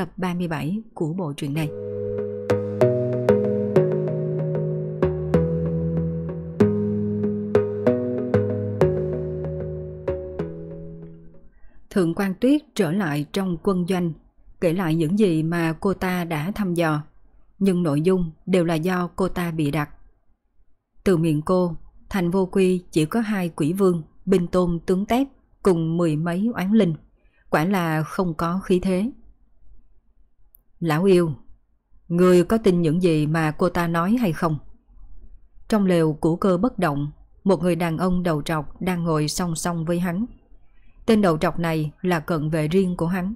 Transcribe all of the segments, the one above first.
tập 37 của bộ truyện này. Thượng quan Tuyết trở lại trong quân doanh, kể lại những gì mà cô ta đã thăm dò, nhưng nội dung đều là do cô ta bị đặt. Từ miệng cô, thành vô quy chỉ có hai quỷ vương, binh tôn tướng tép cùng mười mấy oán linh, quả là không có khí thế. Lão yêu, người có tin những gì mà cô ta nói hay không? Trong lều của cơ bất động, một người đàn ông đầu trọc đang ngồi song song với hắn. Tên đầu trọc này là cận vệ riêng của hắn.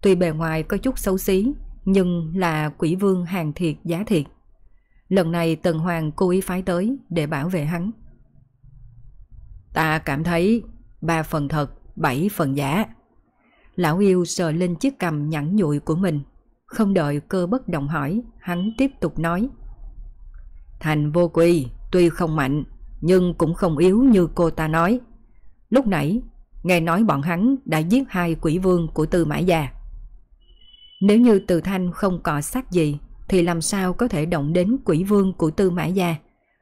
Tuy bề ngoài có chút xấu xí, nhưng là quỷ vương hàng thiệt giá thiệt. Lần này Tần Hoàng cố ý phái tới để bảo vệ hắn. Ta cảm thấy ba phần thật, bảy phần giả. Lão yêu sờ lên chiếc cầm nhẵn nhụi của mình không đợi cơ bất động hỏi, hắn tiếp tục nói. Thành vô quy, tuy không mạnh, nhưng cũng không yếu như cô ta nói. Lúc nãy, nghe nói bọn hắn đã giết hai quỷ vương của Tư Mã Gia. Nếu như Từ Thanh không cọ sát gì, thì làm sao có thể động đến quỷ vương của Tư Mã Gia.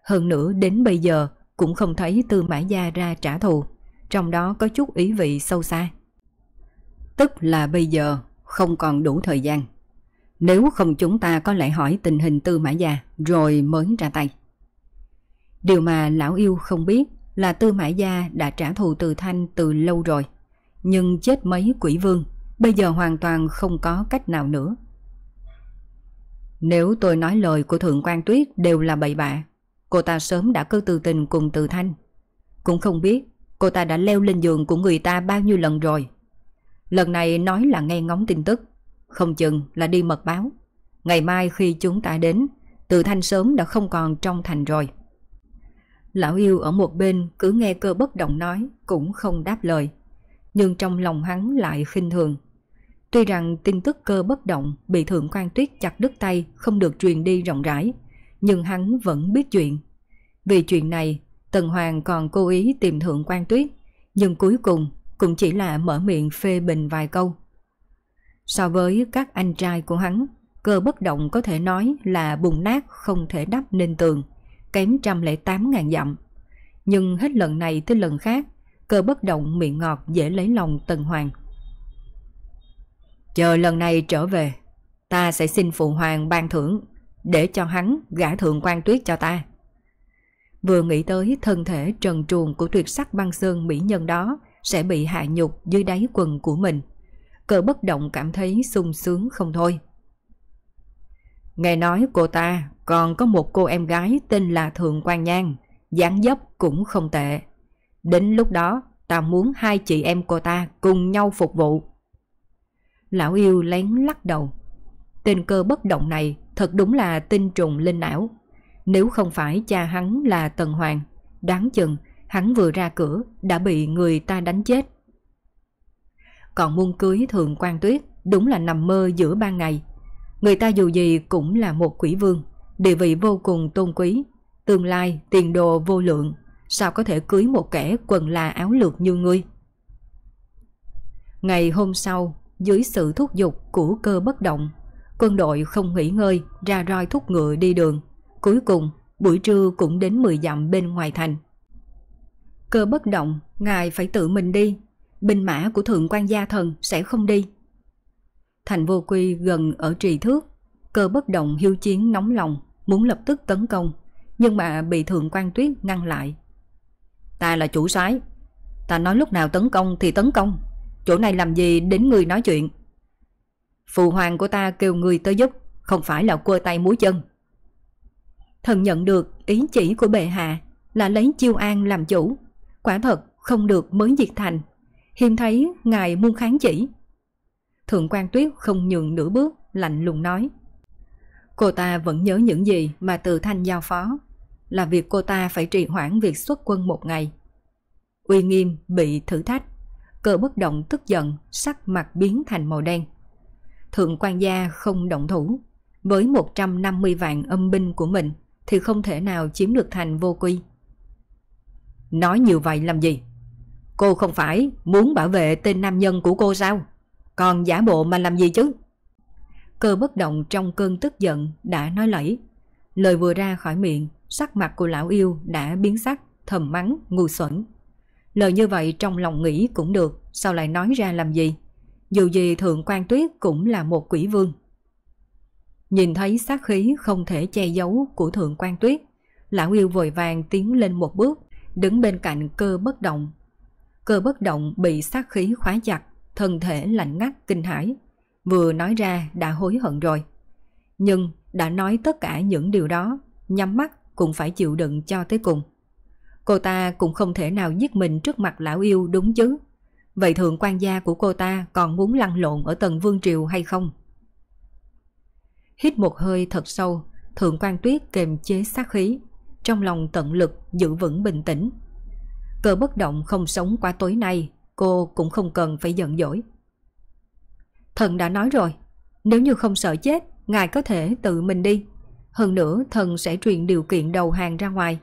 Hơn nữa đến bây giờ cũng không thấy Tư Mã Gia ra trả thù, trong đó có chút ý vị sâu xa. Tức là bây giờ không còn đủ thời gian. Nếu không chúng ta có lẽ hỏi tình hình tư mã gia rồi mới ra tay. Điều mà lão yêu không biết là tư mã gia đã trả thù từ thanh từ lâu rồi. Nhưng chết mấy quỷ vương, bây giờ hoàn toàn không có cách nào nữa. Nếu tôi nói lời của Thượng quan Tuyết đều là bậy bạ, cô ta sớm đã cư từ tình cùng từ thanh. Cũng không biết cô ta đã leo lên giường của người ta bao nhiêu lần rồi. Lần này nói là nghe ngóng tin tức, không chừng là đi mật báo. Ngày mai khi chúng ta đến, từ thanh sớm đã không còn trong thành rồi. Lão yêu ở một bên cứ nghe cơ bất động nói cũng không đáp lời. Nhưng trong lòng hắn lại khinh thường. Tuy rằng tin tức cơ bất động bị thượng quan tuyết chặt đứt tay không được truyền đi rộng rãi, nhưng hắn vẫn biết chuyện. Vì chuyện này, Tần Hoàng còn cố ý tìm thượng quan tuyết, nhưng cuối cùng cũng chỉ là mở miệng phê bình vài câu. So với các anh trai của hắn, cơ bất động có thể nói là bùng nát không thể đắp nên tường, kém trăm lẻ tám ngàn dặm. Nhưng hết lần này tới lần khác, cơ bất động miệng ngọt dễ lấy lòng Tần Hoàng. Chờ lần này trở về, ta sẽ xin phụ hoàng ban thưởng để cho hắn gả thượng quan tuyết cho ta. Vừa nghĩ tới thân thể trần truồng của tuyệt sắc băng sơn mỹ nhân đó sẽ bị hạ nhục dưới đáy quần của mình cờ bất động cảm thấy sung sướng không thôi. Nghe nói cô ta còn có một cô em gái tên là Thượng Quan Nhan, dáng dấp cũng không tệ. Đến lúc đó, ta muốn hai chị em cô ta cùng nhau phục vụ. Lão yêu lén lắc đầu. Tên cơ bất động này thật đúng là tinh trùng linh não. Nếu không phải cha hắn là Tần Hoàng, đáng chừng hắn vừa ra cửa đã bị người ta đánh chết. Còn muôn cưới thường quan tuyết đúng là nằm mơ giữa ban ngày. Người ta dù gì cũng là một quỷ vương, địa vị vô cùng tôn quý, tương lai tiền đồ vô lượng, sao có thể cưới một kẻ quần là áo lược như ngươi. Ngày hôm sau, dưới sự thúc giục của cơ bất động, quân đội không nghỉ ngơi ra roi thúc ngựa đi đường. Cuối cùng, buổi trưa cũng đến 10 dặm bên ngoài thành. Cơ bất động, ngài phải tự mình đi, binh mã của thượng quan gia thần sẽ không đi. Thành vô quy gần ở trì thước, cơ bất động hiếu chiến nóng lòng, muốn lập tức tấn công, nhưng mà bị thượng quan tuyết ngăn lại. Ta là chủ soái, ta nói lúc nào tấn công thì tấn công, chỗ này làm gì đến người nói chuyện. Phụ hoàng của ta kêu người tới giúp, không phải là quơ tay múi chân. Thần nhận được ý chỉ của bệ hạ là lấy chiêu an làm chủ, quả thật không được mới diệt thành Hiếm thấy ngài muôn kháng chỉ. Thượng quan tuyết không nhường nửa bước, lạnh lùng nói. Cô ta vẫn nhớ những gì mà từ thanh giao phó, là việc cô ta phải trì hoãn việc xuất quân một ngày. Uy nghiêm bị thử thách, cơ bất động tức giận, sắc mặt biến thành màu đen. Thượng quan gia không động thủ, với 150 vạn âm binh của mình thì không thể nào chiếm được thành vô quy. Nói nhiều vậy làm gì? Cô không phải muốn bảo vệ tên nam nhân của cô sao? Còn giả bộ mà làm gì chứ? Cơ bất động trong cơn tức giận đã nói lẫy. Lời vừa ra khỏi miệng, sắc mặt của lão yêu đã biến sắc, thầm mắng, ngu xuẩn. Lời như vậy trong lòng nghĩ cũng được, sao lại nói ra làm gì? Dù gì Thượng quan Tuyết cũng là một quỷ vương. Nhìn thấy sát khí không thể che giấu của Thượng quan Tuyết, lão yêu vội vàng tiến lên một bước, đứng bên cạnh cơ bất động. Cơ bất động bị sát khí khóa chặt, thân thể lạnh ngắt kinh hãi, vừa nói ra đã hối hận rồi. Nhưng đã nói tất cả những điều đó, nhắm mắt cũng phải chịu đựng cho tới cùng. Cô ta cũng không thể nào giết mình trước mặt lão yêu đúng chứ. Vậy thượng quan gia của cô ta còn muốn lăn lộn ở tầng vương triều hay không? Hít một hơi thật sâu, thượng quan tuyết kềm chế sát khí, trong lòng tận lực giữ vững bình tĩnh. Cơ bất động không sống qua tối nay, cô cũng không cần phải giận dỗi. Thần đã nói rồi, nếu như không sợ chết, ngài có thể tự mình đi. Hơn nữa, thần sẽ truyền điều kiện đầu hàng ra ngoài,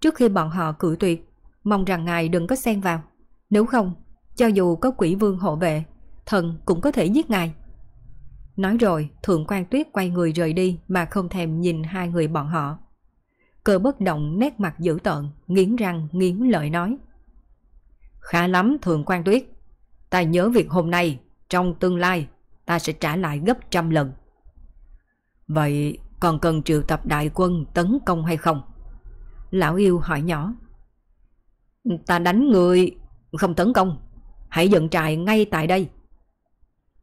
trước khi bọn họ cử tuyệt, mong rằng ngài đừng có xen vào. Nếu không, cho dù có quỷ vương hộ vệ, thần cũng có thể giết ngài. Nói rồi, Thượng quan Tuyết quay người rời đi mà không thèm nhìn hai người bọn họ. Cơ bất động nét mặt dữ tợn, nghiến răng, nghiến lợi nói. Khá lắm Thượng quan Tuyết, ta nhớ việc hôm nay, trong tương lai, ta sẽ trả lại gấp trăm lần. Vậy còn cần triệu tập đại quân tấn công hay không? Lão yêu hỏi nhỏ. Ta đánh người, không tấn công, hãy dựng trại ngay tại đây.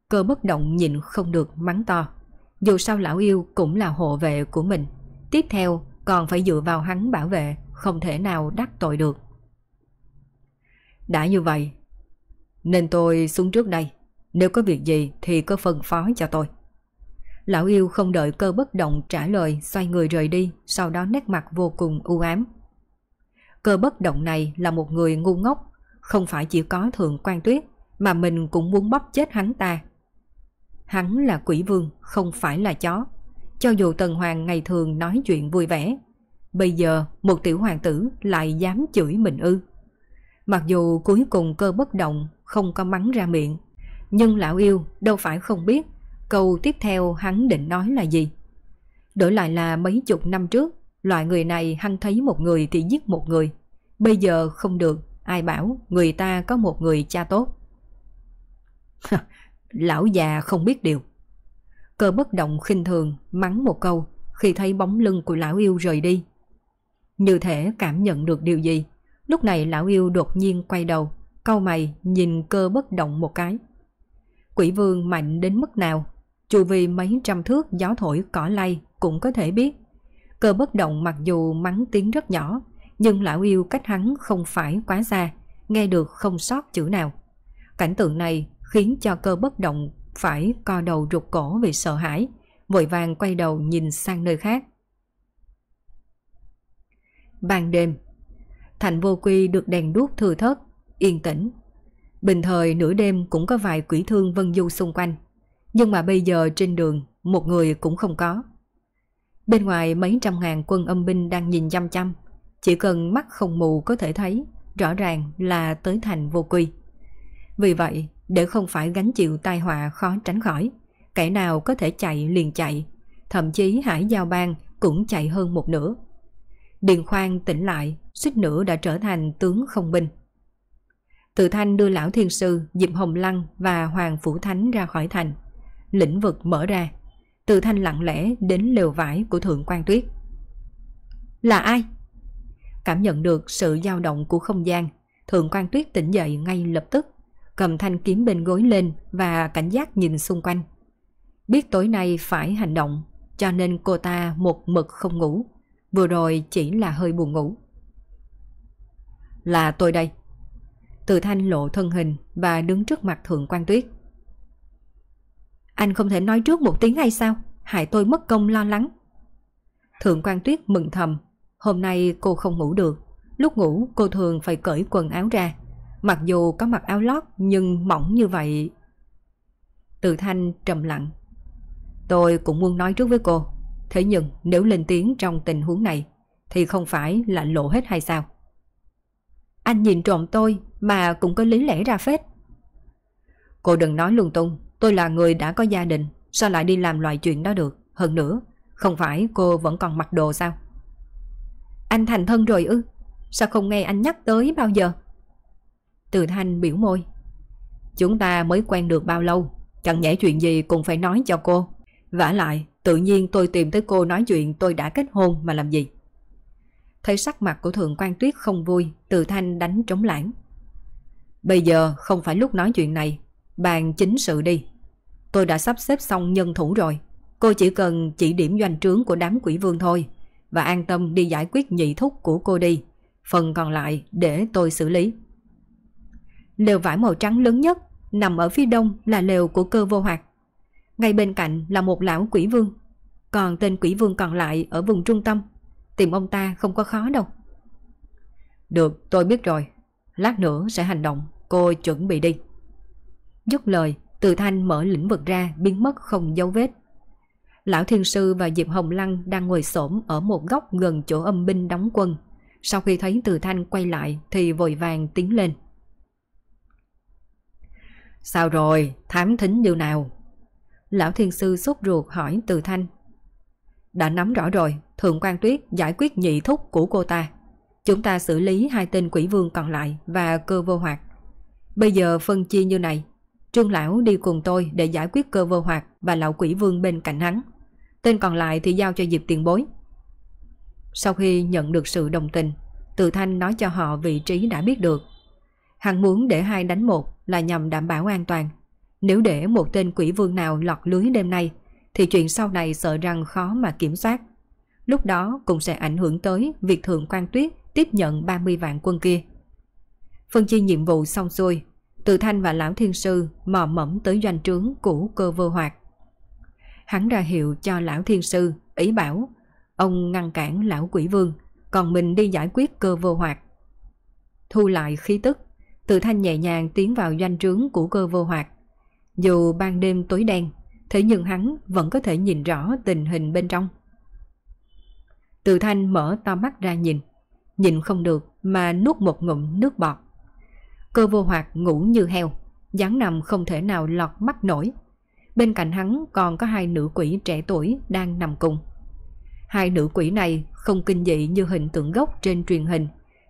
Cơ bất động nhịn không được mắng to. Dù sao lão yêu cũng là hộ vệ của mình. Tiếp theo còn phải dựa vào hắn bảo vệ, không thể nào đắc tội được. Đã như vậy, nên tôi xuống trước đây. Nếu có việc gì thì có phân phó cho tôi. Lão yêu không đợi cơ bất động trả lời xoay người rời đi, sau đó nét mặt vô cùng u ám. Cơ bất động này là một người ngu ngốc, không phải chỉ có thượng quan tuyết, mà mình cũng muốn bóp chết hắn ta. Hắn là quỷ vương, không phải là chó. Cho dù Tần Hoàng ngày thường nói chuyện vui vẻ, bây giờ một tiểu hoàng tử lại dám chửi mình ư. Mặc dù cuối cùng cơ bất động không có mắng ra miệng, nhưng lão yêu đâu phải không biết câu tiếp theo hắn định nói là gì. Đổi lại là mấy chục năm trước, loại người này hắn thấy một người thì giết một người. Bây giờ không được, ai bảo người ta có một người cha tốt. lão già không biết điều. Cơ bất động khinh thường, mắng một câu khi thấy bóng lưng của lão yêu rời đi. Như thể cảm nhận được điều gì, lúc này lão yêu đột nhiên quay đầu, câu mày nhìn cơ bất động một cái. Quỷ vương mạnh đến mức nào, chu vi mấy trăm thước gió thổi cỏ lay cũng có thể biết. Cơ bất động mặc dù mắng tiếng rất nhỏ, nhưng lão yêu cách hắn không phải quá xa, nghe được không sót chữ nào. Cảnh tượng này khiến cho cơ bất động phải co đầu rụt cổ vì sợ hãi, vội vàng quay đầu nhìn sang nơi khác. Ban đêm, thành vô quy được đèn đuốc thừa thớt, yên tĩnh. Bình thời nửa đêm cũng có vài quỷ thương vân du xung quanh, nhưng mà bây giờ trên đường một người cũng không có. Bên ngoài mấy trăm ngàn quân âm binh đang nhìn chăm chăm, chỉ cần mắt không mù có thể thấy, rõ ràng là tới thành vô quy. Vì vậy, để không phải gánh chịu tai họa khó tránh khỏi, kẻ nào có thể chạy liền chạy, thậm chí hải giao bang cũng chạy hơn một nửa. Điền khoan tỉnh lại, suýt nữa đã trở thành tướng không binh. Tự thanh đưa lão thiên sư, Diệp Hồng Lăng và Hoàng Phủ Thánh ra khỏi thành. Lĩnh vực mở ra. Tự thanh lặng lẽ đến lều vải của Thượng quan Tuyết. Là ai? Cảm nhận được sự dao động của không gian, Thượng quan Tuyết tỉnh dậy ngay lập tức, cầm thanh kiếm bên gối lên và cảnh giác nhìn xung quanh. Biết tối nay phải hành động, cho nên cô ta một mực không ngủ. Vừa rồi chỉ là hơi buồn ngủ. Là tôi đây. Từ thanh lộ thân hình và đứng trước mặt Thượng quan Tuyết. Anh không thể nói trước một tiếng hay sao? hại tôi mất công lo lắng. Thượng quan tuyết mừng thầm, hôm nay cô không ngủ được. Lúc ngủ cô thường phải cởi quần áo ra. Mặc dù có mặc áo lót nhưng mỏng như vậy. Từ thanh trầm lặng. Tôi cũng muốn nói trước với cô. Thế nhưng nếu lên tiếng trong tình huống này thì không phải là lộ hết hay sao? Anh nhìn trộm tôi mà cũng có lý lẽ ra phết. Cô đừng nói lung tung, tôi là người đã có gia đình, sao lại đi làm loại chuyện đó được? Hơn nữa, không phải cô vẫn còn mặc đồ sao? Anh thành thân rồi ư? Sao không nghe anh nhắc tới bao giờ? Từ thanh biểu môi. Chúng ta mới quen được bao lâu, chẳng nhẽ chuyện gì cũng phải nói cho cô. vả lại, tự nhiên tôi tìm tới cô nói chuyện tôi đã kết hôn mà làm gì? Thấy sắc mặt của Thượng quan Tuyết không vui, Từ Thanh đánh trống lãng. Bây giờ không phải lúc nói chuyện này, bàn chính sự đi. Tôi đã sắp xếp xong nhân thủ rồi, cô chỉ cần chỉ điểm doanh trướng của đám quỷ vương thôi, và an tâm đi giải quyết nhị thúc của cô đi, phần còn lại để tôi xử lý. Lều vải màu trắng lớn nhất nằm ở phía đông là lều của cơ vô hoạt. Ngay bên cạnh là một lão quỷ vương, còn tên quỷ vương còn lại ở vùng trung tâm Tìm ông ta không có khó đâu. Được tôi biết rồi. Lát nữa sẽ hành động Cô chuẩn bị đi. Dứt lời Từ Thanh mở lĩnh vực ra Biến mất không dấu vết. Lão Thiên Sư và Diệp Hồng Lăng Đang ngồi xổm ở một góc gần chỗ âm binh đóng quân. Sau khi thấy Từ Thanh quay lại Thì vội vàng tiến lên. Sao rồi, thám thính như nào? Lão Thiên Sư sốt ruột hỏi Từ Thanh đã nắm rõ rồi, Thượng quan Tuyết giải quyết nhị thúc của cô ta. Chúng ta xử lý hai tên quỷ vương còn lại và cơ vô hoạt. Bây giờ phân chia như này. Trương Lão đi cùng tôi để giải quyết cơ vô hoạt và lão quỷ vương bên cạnh hắn. Tên còn lại thì giao cho Diệp tiền bối. Sau khi nhận được sự đồng tình, Từ Thanh nói cho họ vị trí đã biết được. Hắn muốn để hai đánh một là nhằm đảm bảo an toàn. Nếu để một tên quỷ vương nào lọt lưới đêm nay thì chuyện sau này sợ rằng khó mà kiểm soát. Lúc đó cũng sẽ ảnh hưởng tới việc Thượng quan Tuyết tiếp nhận 30 vạn quân kia. Phân chia nhiệm vụ xong xuôi, Từ Thanh và Lão Thiên Sư mò mẫm tới doanh trướng của cơ vô hoạt. Hắn ra hiệu cho Lão Thiên Sư, ý bảo, ông ngăn cản Lão Quỷ Vương, còn mình đi giải quyết cơ vô hoạt. Thu lại khí tức, từ Thanh nhẹ nhàng tiến vào doanh trướng của cơ vô hoạt. Dù ban đêm tối đen, thế nhưng hắn vẫn có thể nhìn rõ tình hình bên trong. Từ thanh mở to mắt ra nhìn, nhìn không được mà nuốt một ngụm nước bọt. Cơ vô hoạt ngủ như heo, dáng nằm không thể nào lọt mắt nổi. Bên cạnh hắn còn có hai nữ quỷ trẻ tuổi đang nằm cùng. Hai nữ quỷ này không kinh dị như hình tượng gốc trên truyền hình,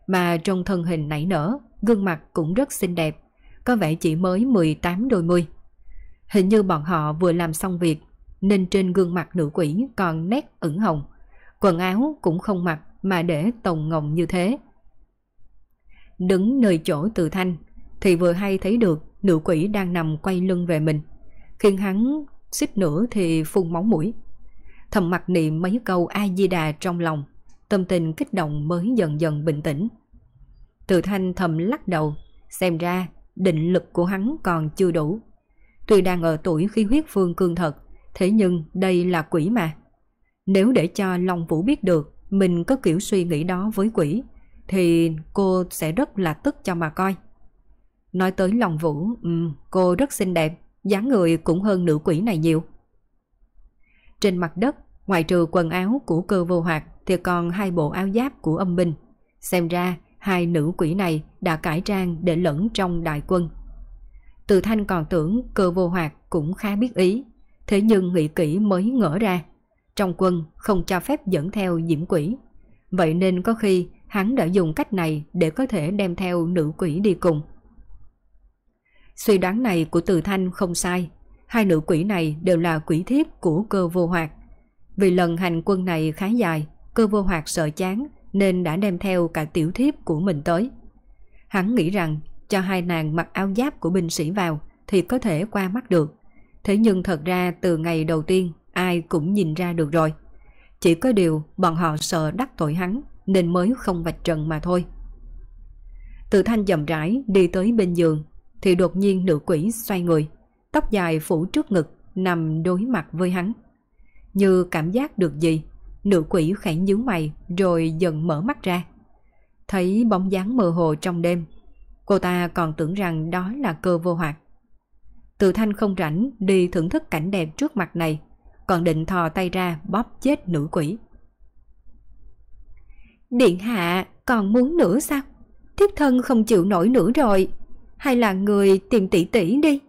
mà trong thân hình nảy nở, gương mặt cũng rất xinh đẹp, có vẻ chỉ mới 18 đôi mươi. Hình như bọn họ vừa làm xong việc nên trên gương mặt nữ quỷ còn nét ửng hồng. Quần áo cũng không mặc mà để tồng ngồng như thế. Đứng nơi chỗ từ thanh thì vừa hay thấy được nữ quỷ đang nằm quay lưng về mình. Khiến hắn xích nữa thì phun máu mũi. Thầm mặc niệm mấy câu A-di-đà trong lòng, tâm tình kích động mới dần dần bình tĩnh. Từ thanh thầm lắc đầu, xem ra định lực của hắn còn chưa đủ. Tuy đang ở tuổi khi huyết phương cương thật, thế nhưng đây là quỷ mà. Nếu để cho Long Vũ biết được mình có kiểu suy nghĩ đó với quỷ, thì cô sẽ rất là tức cho mà coi. Nói tới Long Vũ, um, cô rất xinh đẹp, dáng người cũng hơn nữ quỷ này nhiều. Trên mặt đất, ngoài trừ quần áo của cơ vô hoạt thì còn hai bộ áo giáp của âm binh. Xem ra, hai nữ quỷ này đã cải trang để lẫn trong đại quân. Từ thanh còn tưởng cơ vô hoạt cũng khá biết ý, thế nhưng nghĩ kỹ mới ngỡ ra. Trong quân không cho phép dẫn theo diễm quỷ. Vậy nên có khi hắn đã dùng cách này để có thể đem theo nữ quỷ đi cùng. Suy đoán này của từ thanh không sai. Hai nữ quỷ này đều là quỷ thiếp của cơ vô hoạt. Vì lần hành quân này khá dài, cơ vô hoạt sợ chán nên đã đem theo cả tiểu thiếp của mình tới. Hắn nghĩ rằng cho hai nàng mặc áo giáp của binh sĩ vào thì có thể qua mắt được. Thế nhưng thật ra từ ngày đầu tiên ai cũng nhìn ra được rồi. Chỉ có điều bọn họ sợ đắc tội hắn nên mới không vạch trần mà thôi. Từ thanh dầm rãi đi tới bên giường thì đột nhiên nữ quỷ xoay người, tóc dài phủ trước ngực nằm đối mặt với hắn. Như cảm giác được gì, nữ quỷ khẽ nhíu mày rồi dần mở mắt ra. Thấy bóng dáng mơ hồ trong đêm, cô ta còn tưởng rằng đó là cơ vô hoạt. Từ thanh không rảnh đi thưởng thức cảnh đẹp trước mặt này, còn định thò tay ra bóp chết nữ quỷ. Điện hạ còn muốn nữa sao? Thiếp thân không chịu nổi nữa rồi. Hay là người tìm tỷ tỷ đi?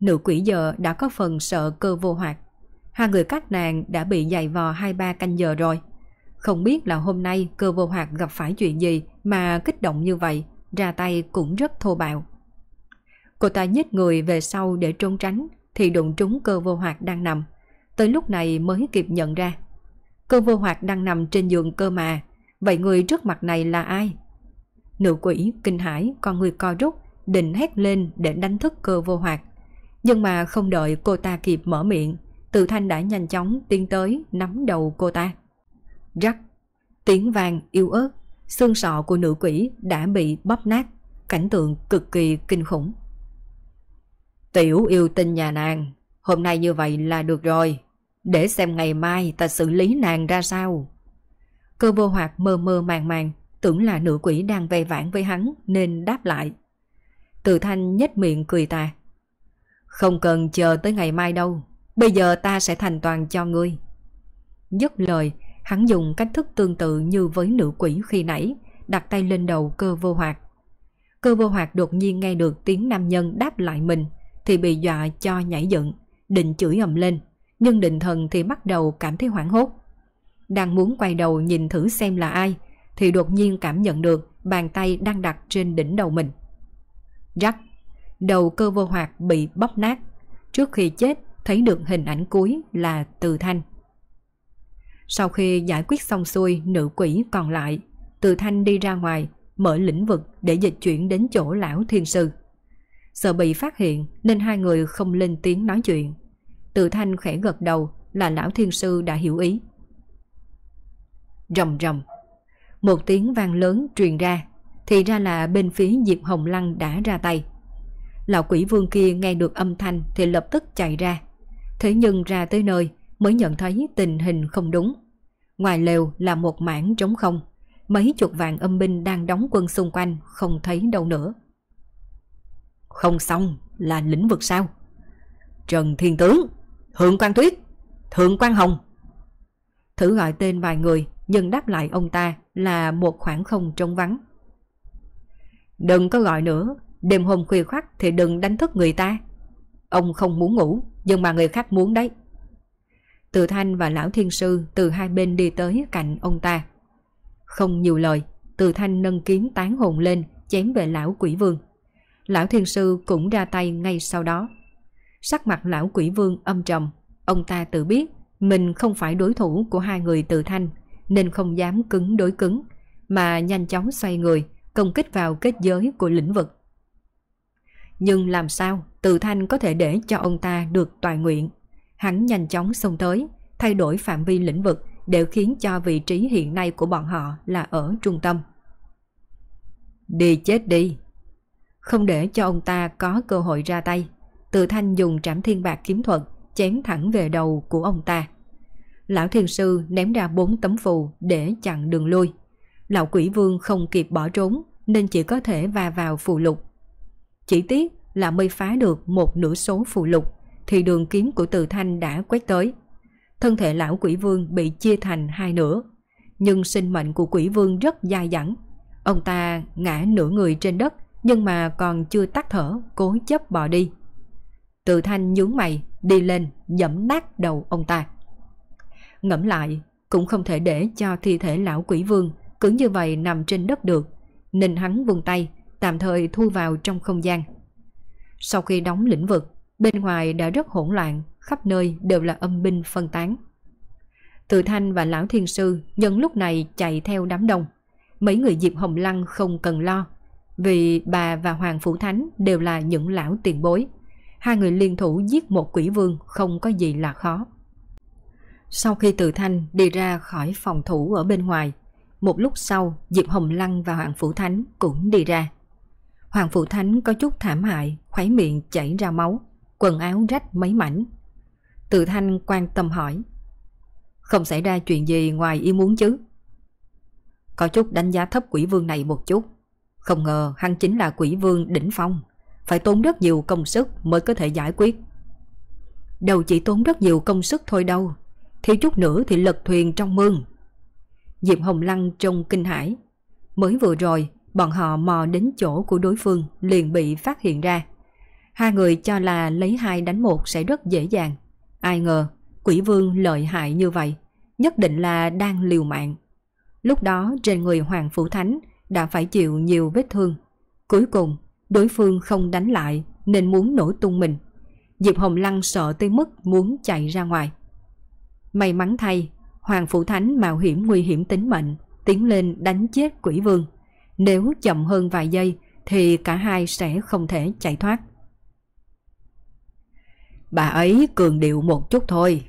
Nữ quỷ giờ đã có phần sợ cơ vô hoạt. Hai người các nàng đã bị dày vò hai ba canh giờ rồi. Không biết là hôm nay cơ vô hoạt gặp phải chuyện gì mà kích động như vậy, ra tay cũng rất thô bạo. Cô ta nhích người về sau để trốn tránh thì đụng trúng cơ vô hoạt đang nằm. Tới lúc này mới kịp nhận ra. Cơ vô hoạt đang nằm trên giường cơ mà. Vậy người trước mặt này là ai? Nữ quỷ kinh hãi con người co rút định hét lên để đánh thức cơ vô hoạt. Nhưng mà không đợi cô ta kịp mở miệng, từ Thanh đã nhanh chóng tiến tới nắm đầu cô ta. Rắc, tiếng vàng yêu ớt, xương sọ của nữ quỷ đã bị bóp nát, cảnh tượng cực kỳ kinh khủng. Tiểu yêu tinh nhà nàng, hôm nay như vậy là được rồi, để xem ngày mai ta xử lý nàng ra sao. Cơ vô hoạt mơ mơ màng màng, tưởng là nữ quỷ đang vây vãn với hắn nên đáp lại. Từ thanh nhếch miệng cười ta. Không cần chờ tới ngày mai đâu, bây giờ ta sẽ thành toàn cho ngươi. Dứt lời, hắn dùng cách thức tương tự như với nữ quỷ khi nãy, đặt tay lên đầu cơ vô hoạt. Cơ vô hoạt đột nhiên nghe được tiếng nam nhân đáp lại mình, thì bị dọa cho nhảy dựng, định chửi ầm lên, nhưng định thần thì bắt đầu cảm thấy hoảng hốt. Đang muốn quay đầu nhìn thử xem là ai, thì đột nhiên cảm nhận được bàn tay đang đặt trên đỉnh đầu mình. Rắc, đầu cơ vô hoạt bị bóp nát. Trước khi chết, thấy được hình ảnh cuối là Từ Thanh. Sau khi giải quyết xong xuôi nữ quỷ còn lại, Từ Thanh đi ra ngoài, mở lĩnh vực để dịch chuyển đến chỗ lão thiên sư. Sợ bị phát hiện nên hai người không lên tiếng nói chuyện. Từ Thanh khẽ gật đầu là lão thiên sư đã hiểu ý. Rầm rầm. Một tiếng vang lớn truyền ra, thì ra là bên phía Diệp Hồng Lăng đã ra tay. Lão quỷ vương kia nghe được âm thanh thì lập tức chạy ra. Thế nhưng ra tới nơi mới nhận thấy tình hình không đúng. Ngoài lều là một mảng trống không, mấy chục vạn âm binh đang đóng quân xung quanh không thấy đâu nữa. Không xong là lĩnh vực sao? Trần Thiên Tướng, Thượng quan Tuyết, Thượng quan Hồng. Thử gọi tên vài người nhưng đáp lại ông ta là một khoảng không trống vắng. Đừng có gọi nữa, đêm hôm khuya khoắt thì đừng đánh thức người ta. Ông không muốn ngủ, nhưng mà người khác muốn đấy. Từ Thanh và Lão Thiên Sư từ hai bên đi tới cạnh ông ta. Không nhiều lời, Từ Thanh nâng kiếm tán hồn lên, chém về Lão Quỷ Vương. Lão Thiên Sư cũng ra tay ngay sau đó. Sắc mặt Lão Quỷ Vương âm trầm, ông ta tự biết mình không phải đối thủ của hai người Từ Thanh nên không dám cứng đối cứng, mà nhanh chóng xoay người, công kích vào kết giới của lĩnh vực. Nhưng làm sao Từ Thanh có thể để cho ông ta được toàn nguyện? Hắn nhanh chóng xông tới, thay đổi phạm vi lĩnh vực để khiến cho vị trí hiện nay của bọn họ là ở trung tâm. Đi chết đi! Không để cho ông ta có cơ hội ra tay, Từ Thanh dùng trảm thiên bạc kiếm thuật chém thẳng về đầu của ông ta. Lão thiền sư ném ra bốn tấm phù để chặn đường lui. Lão quỷ vương không kịp bỏ trốn nên chỉ có thể va vào phù lục. Chỉ tiếc là mới phá được một nửa số phù lục thì đường kiếm của từ thanh đã quét tới. Thân thể lão quỷ vương bị chia thành hai nửa. Nhưng sinh mệnh của quỷ vương rất dai dẳng. Ông ta ngã nửa người trên đất nhưng mà còn chưa tắt thở, cố chấp bỏ đi. Từ thanh nhướng mày, đi lên, dẫm nát đầu ông ta. Ngẫm lại, cũng không thể để cho thi thể lão quỷ vương cứ như vậy nằm trên đất được, nên hắn vung tay, tạm thời thu vào trong không gian. Sau khi đóng lĩnh vực, bên ngoài đã rất hỗn loạn, khắp nơi đều là âm binh phân tán. Từ Thanh và Lão Thiên Sư nhân lúc này chạy theo đám đông. Mấy người Diệp Hồng Lăng không cần lo, vì bà và Hoàng Phủ Thánh đều là những lão tiền bối. Hai người liên thủ giết một quỷ vương không có gì là khó. Sau khi Từ Thanh đi ra khỏi phòng thủ ở bên ngoài, một lúc sau Diệp Hồng Lăng và Hoàng Phủ Thánh cũng đi ra. Hoàng phụ Thánh có chút thảm hại, khoái miệng chảy ra máu, quần áo rách mấy mảnh. Từ Thanh quan tâm hỏi. Không xảy ra chuyện gì ngoài ý muốn chứ? Có chút đánh giá thấp quỷ vương này một chút. Không ngờ hắn chính là quỷ vương đỉnh phong. Phải tốn rất nhiều công sức mới có thể giải quyết. Đâu chỉ tốn rất nhiều công sức thôi đâu. Thiếu chút nữa thì lật thuyền trong mương. Diệp Hồng Lăng trong kinh hải. Mới vừa rồi, bọn họ mò đến chỗ của đối phương liền bị phát hiện ra. Hai người cho là lấy hai đánh một sẽ rất dễ dàng. Ai ngờ, quỷ vương lợi hại như vậy, nhất định là đang liều mạng. Lúc đó trên người Hoàng Phủ Thánh đã phải chịu nhiều vết thương. Cuối cùng, đối phương không đánh lại nên muốn nổ tung mình. Diệp Hồng Lăng sợ tới mức muốn chạy ra ngoài. May mắn thay, Hoàng Phủ Thánh mạo hiểm nguy hiểm tính mệnh, tiến lên đánh chết quỷ vương. Nếu chậm hơn vài giây thì cả hai sẽ không thể chạy thoát. Bà ấy cường điệu một chút thôi.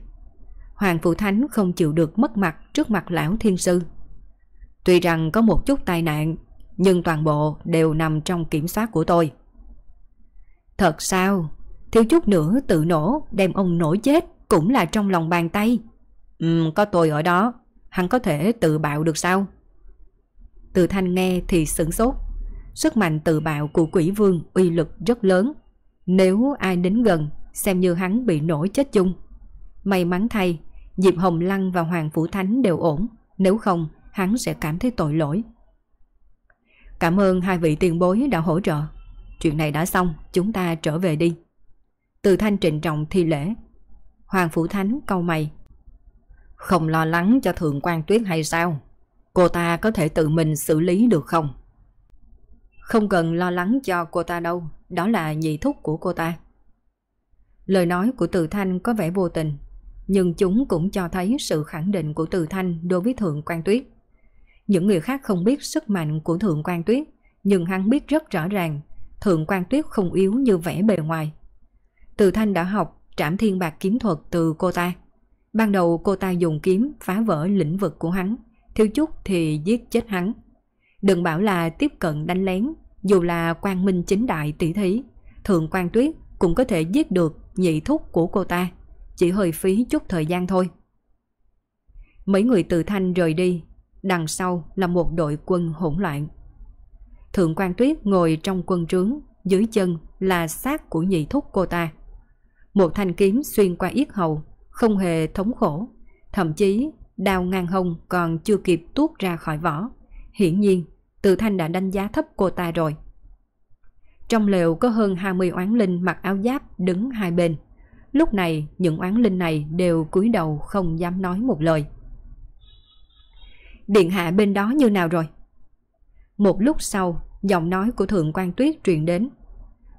Hoàng Phụ Thánh không chịu được mất mặt trước mặt lão thiên sư. Tuy rằng có một chút tai nạn, nhưng toàn bộ đều nằm trong kiểm soát của tôi. Thật sao? Thiếu chút nữa tự nổ đem ông nổi chết cũng là trong lòng bàn tay. Ừ, có tôi ở đó, hắn có thể tự bạo được sao? Từ thanh nghe thì sửng sốt. Sức mạnh tự bạo của quỷ vương uy lực rất lớn. Nếu ai đến gần, xem như hắn bị nổi chết chung. May mắn thay, Diệp Hồng Lăng và Hoàng Phủ Thánh đều ổn, nếu không hắn sẽ cảm thấy tội lỗi. Cảm ơn hai vị tiền bối đã hỗ trợ. Chuyện này đã xong, chúng ta trở về đi. Từ thanh trịnh trọng thi lễ. Hoàng Phủ Thánh câu mày. Không lo lắng cho Thượng quan Tuyết hay sao? Cô ta có thể tự mình xử lý được không? Không cần lo lắng cho cô ta đâu, đó là nhị thúc của cô ta. Lời nói của Từ Thanh có vẻ vô tình, nhưng chúng cũng cho thấy sự khẳng định của Từ Thanh đối với Thượng quan Tuyết. Những người khác không biết sức mạnh của Thượng quan Tuyết, nhưng hắn biết rất rõ ràng Thượng quan Tuyết không yếu như vẻ bề ngoài. Từ Thanh đã học trảm thiên bạc kiếm thuật từ cô ta. Ban đầu cô ta dùng kiếm phá vỡ lĩnh vực của hắn, thiếu chút thì giết chết hắn. Đừng bảo là tiếp cận đánh lén, dù là quan minh chính đại tỷ thí, Thượng quan Tuyết cũng có thể giết được nhị thúc của cô ta, chỉ hơi phí chút thời gian thôi. Mấy người từ thanh rời đi, đằng sau là một đội quân hỗn loạn. Thượng quan Tuyết ngồi trong quân trướng, dưới chân là xác của nhị thúc cô ta. Một thanh kiếm xuyên qua yết hầu, không hề thống khổ, thậm chí đao ngang hồng còn chưa kịp tuốt ra khỏi vỏ. Hiển nhiên, Từ Thanh đã đánh giá thấp cô ta rồi. Trong lều có hơn 20 oán linh mặc áo giáp đứng hai bên. Lúc này những oán linh này đều cúi đầu không dám nói một lời. Điện hạ bên đó như nào rồi? Một lúc sau, giọng nói của Thượng quan Tuyết truyền đến.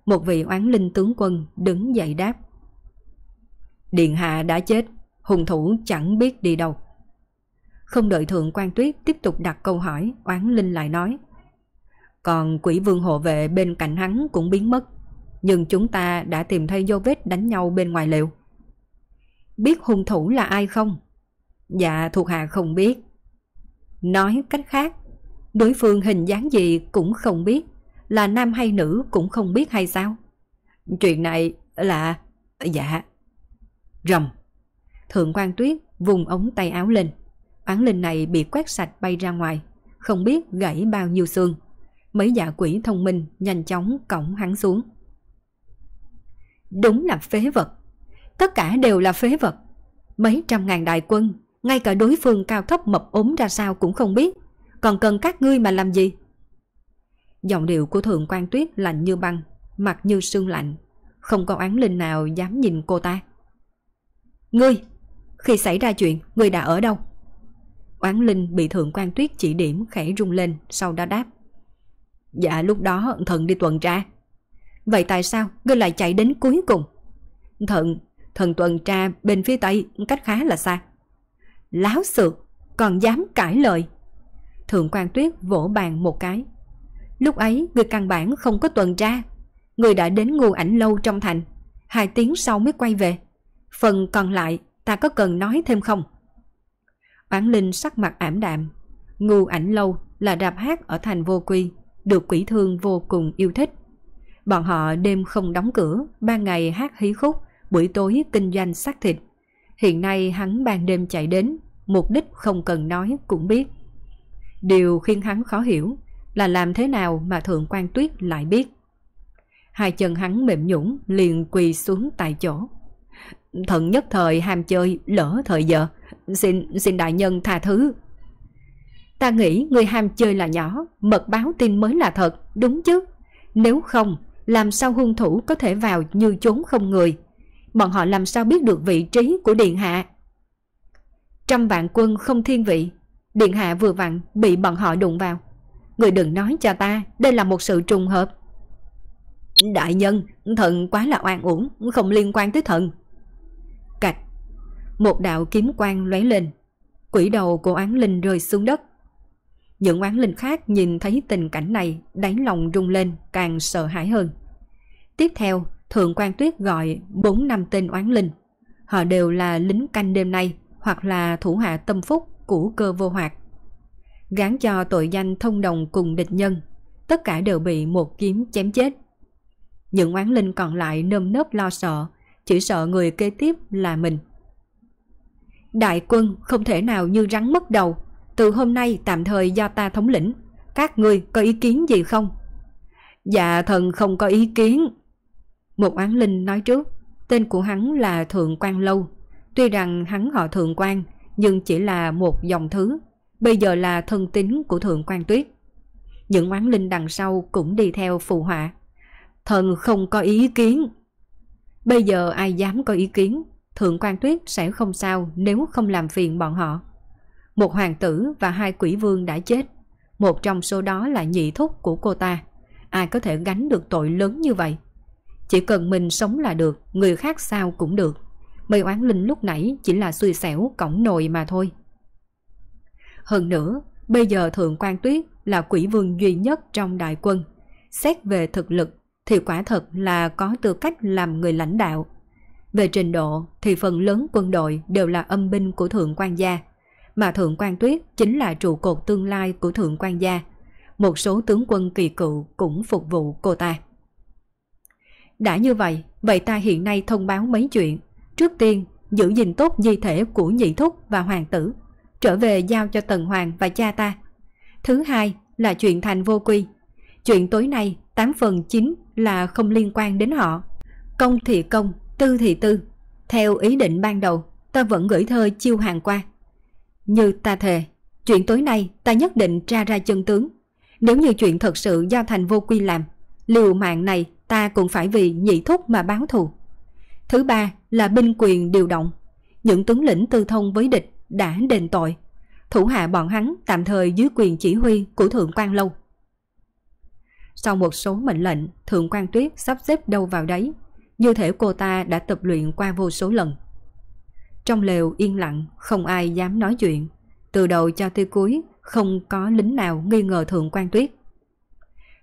Một vị oán linh tướng quân đứng dậy đáp. Điện hạ đã chết, hùng thủ chẳng biết đi đâu. Không đợi Thượng quan Tuyết tiếp tục đặt câu hỏi, oán linh lại nói. Còn quỷ vương hộ vệ bên cạnh hắn cũng biến mất. Nhưng chúng ta đã tìm thấy dấu vết đánh nhau bên ngoài liệu. Biết hung thủ là ai không? Dạ thuộc hạ không biết. Nói cách khác, đối phương hình dáng gì cũng không biết, là nam hay nữ cũng không biết hay sao? Chuyện này là... Dạ. Rầm. Thượng quan tuyết vùng ống tay áo lên. Oán linh này bị quét sạch bay ra ngoài, không biết gãy bao nhiêu xương mấy dạ quỷ thông minh nhanh chóng cõng hắn xuống. Đúng là phế vật. Tất cả đều là phế vật. Mấy trăm ngàn đại quân, ngay cả đối phương cao thấp mập ốm ra sao cũng không biết. Còn cần các ngươi mà làm gì? Giọng điệu của Thượng quan Tuyết lạnh như băng, mặt như sương lạnh. Không có án linh nào dám nhìn cô ta. Ngươi, khi xảy ra chuyện, ngươi đã ở đâu? Oán linh bị Thượng quan Tuyết chỉ điểm khẽ rung lên, sau đó đáp. Dạ lúc đó thần đi tuần tra. Vậy tại sao ngươi lại chạy đến cuối cùng? Thần, thần tuần tra bên phía tây cách khá là xa. Láo xược, còn dám cãi lời. Thượng quan tuyết vỗ bàn một cái. Lúc ấy người căn bản không có tuần tra. Người đã đến ngu ảnh lâu trong thành. Hai tiếng sau mới quay về. Phần còn lại ta có cần nói thêm không? Bán Linh sắc mặt ảm đạm. Ngu ảnh lâu là đạp hát ở thành vô quy được quỷ thương vô cùng yêu thích. Bọn họ đêm không đóng cửa, ban ngày hát hí khúc, buổi tối kinh doanh xác thịt, Hiện nay hắn ban đêm chạy đến, mục đích không cần nói cũng biết. Điều khiến hắn khó hiểu là làm thế nào mà Thượng quan Tuyết lại biết. Hai chân hắn mềm nhũng liền quỳ xuống tại chỗ. Thận nhất thời ham chơi, lỡ thời giờ. Xin, xin đại nhân tha thứ. Ta nghĩ người ham chơi là nhỏ, mật báo tin mới là thật, đúng chứ? Nếu không, làm sao hung thủ có thể vào như trốn không người? Bọn họ làm sao biết được vị trí của Điện Hạ? Trăm vạn quân không thiên vị, Điện Hạ vừa vặn bị bọn họ đụng vào. Người đừng nói cho ta, đây là một sự trùng hợp. Đại nhân, thần quá là oan uổng, không liên quan tới thần. Một đạo kiếm quang lóe lên, quỷ đầu của oán linh rơi xuống đất. Những oán linh khác nhìn thấy tình cảnh này, đáy lòng rung lên, càng sợ hãi hơn. Tiếp theo, Thượng quan Tuyết gọi 4 năm tên oán linh. Họ đều là lính canh đêm nay, hoặc là thủ hạ tâm phúc của cơ vô hoạt. Gán cho tội danh thông đồng cùng địch nhân, tất cả đều bị một kiếm chém chết. Những oán linh còn lại nơm nớp lo sợ, chỉ sợ người kế tiếp là mình. Đại quân không thể nào như rắn mất đầu, từ hôm nay tạm thời do ta thống lĩnh, các ngươi có ý kiến gì không? Dạ thần không có ý kiến. Một oán linh nói trước, tên của hắn là Thượng quan Lâu. Tuy rằng hắn họ Thượng quan, nhưng chỉ là một dòng thứ, bây giờ là thân tín của Thượng quan Tuyết. Những oán linh đằng sau cũng đi theo phù họa. Thần không có ý kiến. Bây giờ ai dám có ý kiến, Thượng quan Tuyết sẽ không sao nếu không làm phiền bọn họ. Một hoàng tử và hai quỷ vương đã chết. Một trong số đó là nhị thúc của cô ta. Ai có thể gánh được tội lớn như vậy? Chỉ cần mình sống là được, người khác sao cũng được. Mây oán linh lúc nãy chỉ là xui xẻo cổng nồi mà thôi. Hơn nữa, bây giờ Thượng quan Tuyết là quỷ vương duy nhất trong đại quân. Xét về thực lực thì quả thật là có tư cách làm người lãnh đạo. Về trình độ thì phần lớn quân đội đều là âm binh của Thượng quan gia, mà Thượng quan Tuyết chính là trụ cột tương lai của Thượng quan gia. Một số tướng quân kỳ cựu cũng phục vụ cô ta. Đã như vậy, vậy ta hiện nay thông báo mấy chuyện. Trước tiên, giữ gìn tốt di thể của nhị thúc và hoàng tử, trở về giao cho Tần Hoàng và cha ta. Thứ hai là chuyện thành vô quy. Chuyện tối nay, 8 phần 9 là không liên quan đến họ. Công thì công, tư thì tư. Theo ý định ban đầu, ta vẫn gửi thơ chiêu hàng qua. Như ta thề, chuyện tối nay ta nhất định tra ra chân tướng. Nếu như chuyện thật sự do thành vô quy làm, liều mạng này ta cũng phải vì nhị thúc mà báo thù. Thứ ba là binh quyền điều động. Những tướng lĩnh tư thông với địch đã đền tội. Thủ hạ bọn hắn tạm thời dưới quyền chỉ huy của Thượng quan Lâu. Sau một số mệnh lệnh, Thượng quan Tuyết sắp xếp đâu vào đấy. Như thể cô ta đã tập luyện qua vô số lần. Trong lều yên lặng, không ai dám nói chuyện. Từ đầu cho tới cuối, không có lính nào nghi ngờ Thượng quan Tuyết.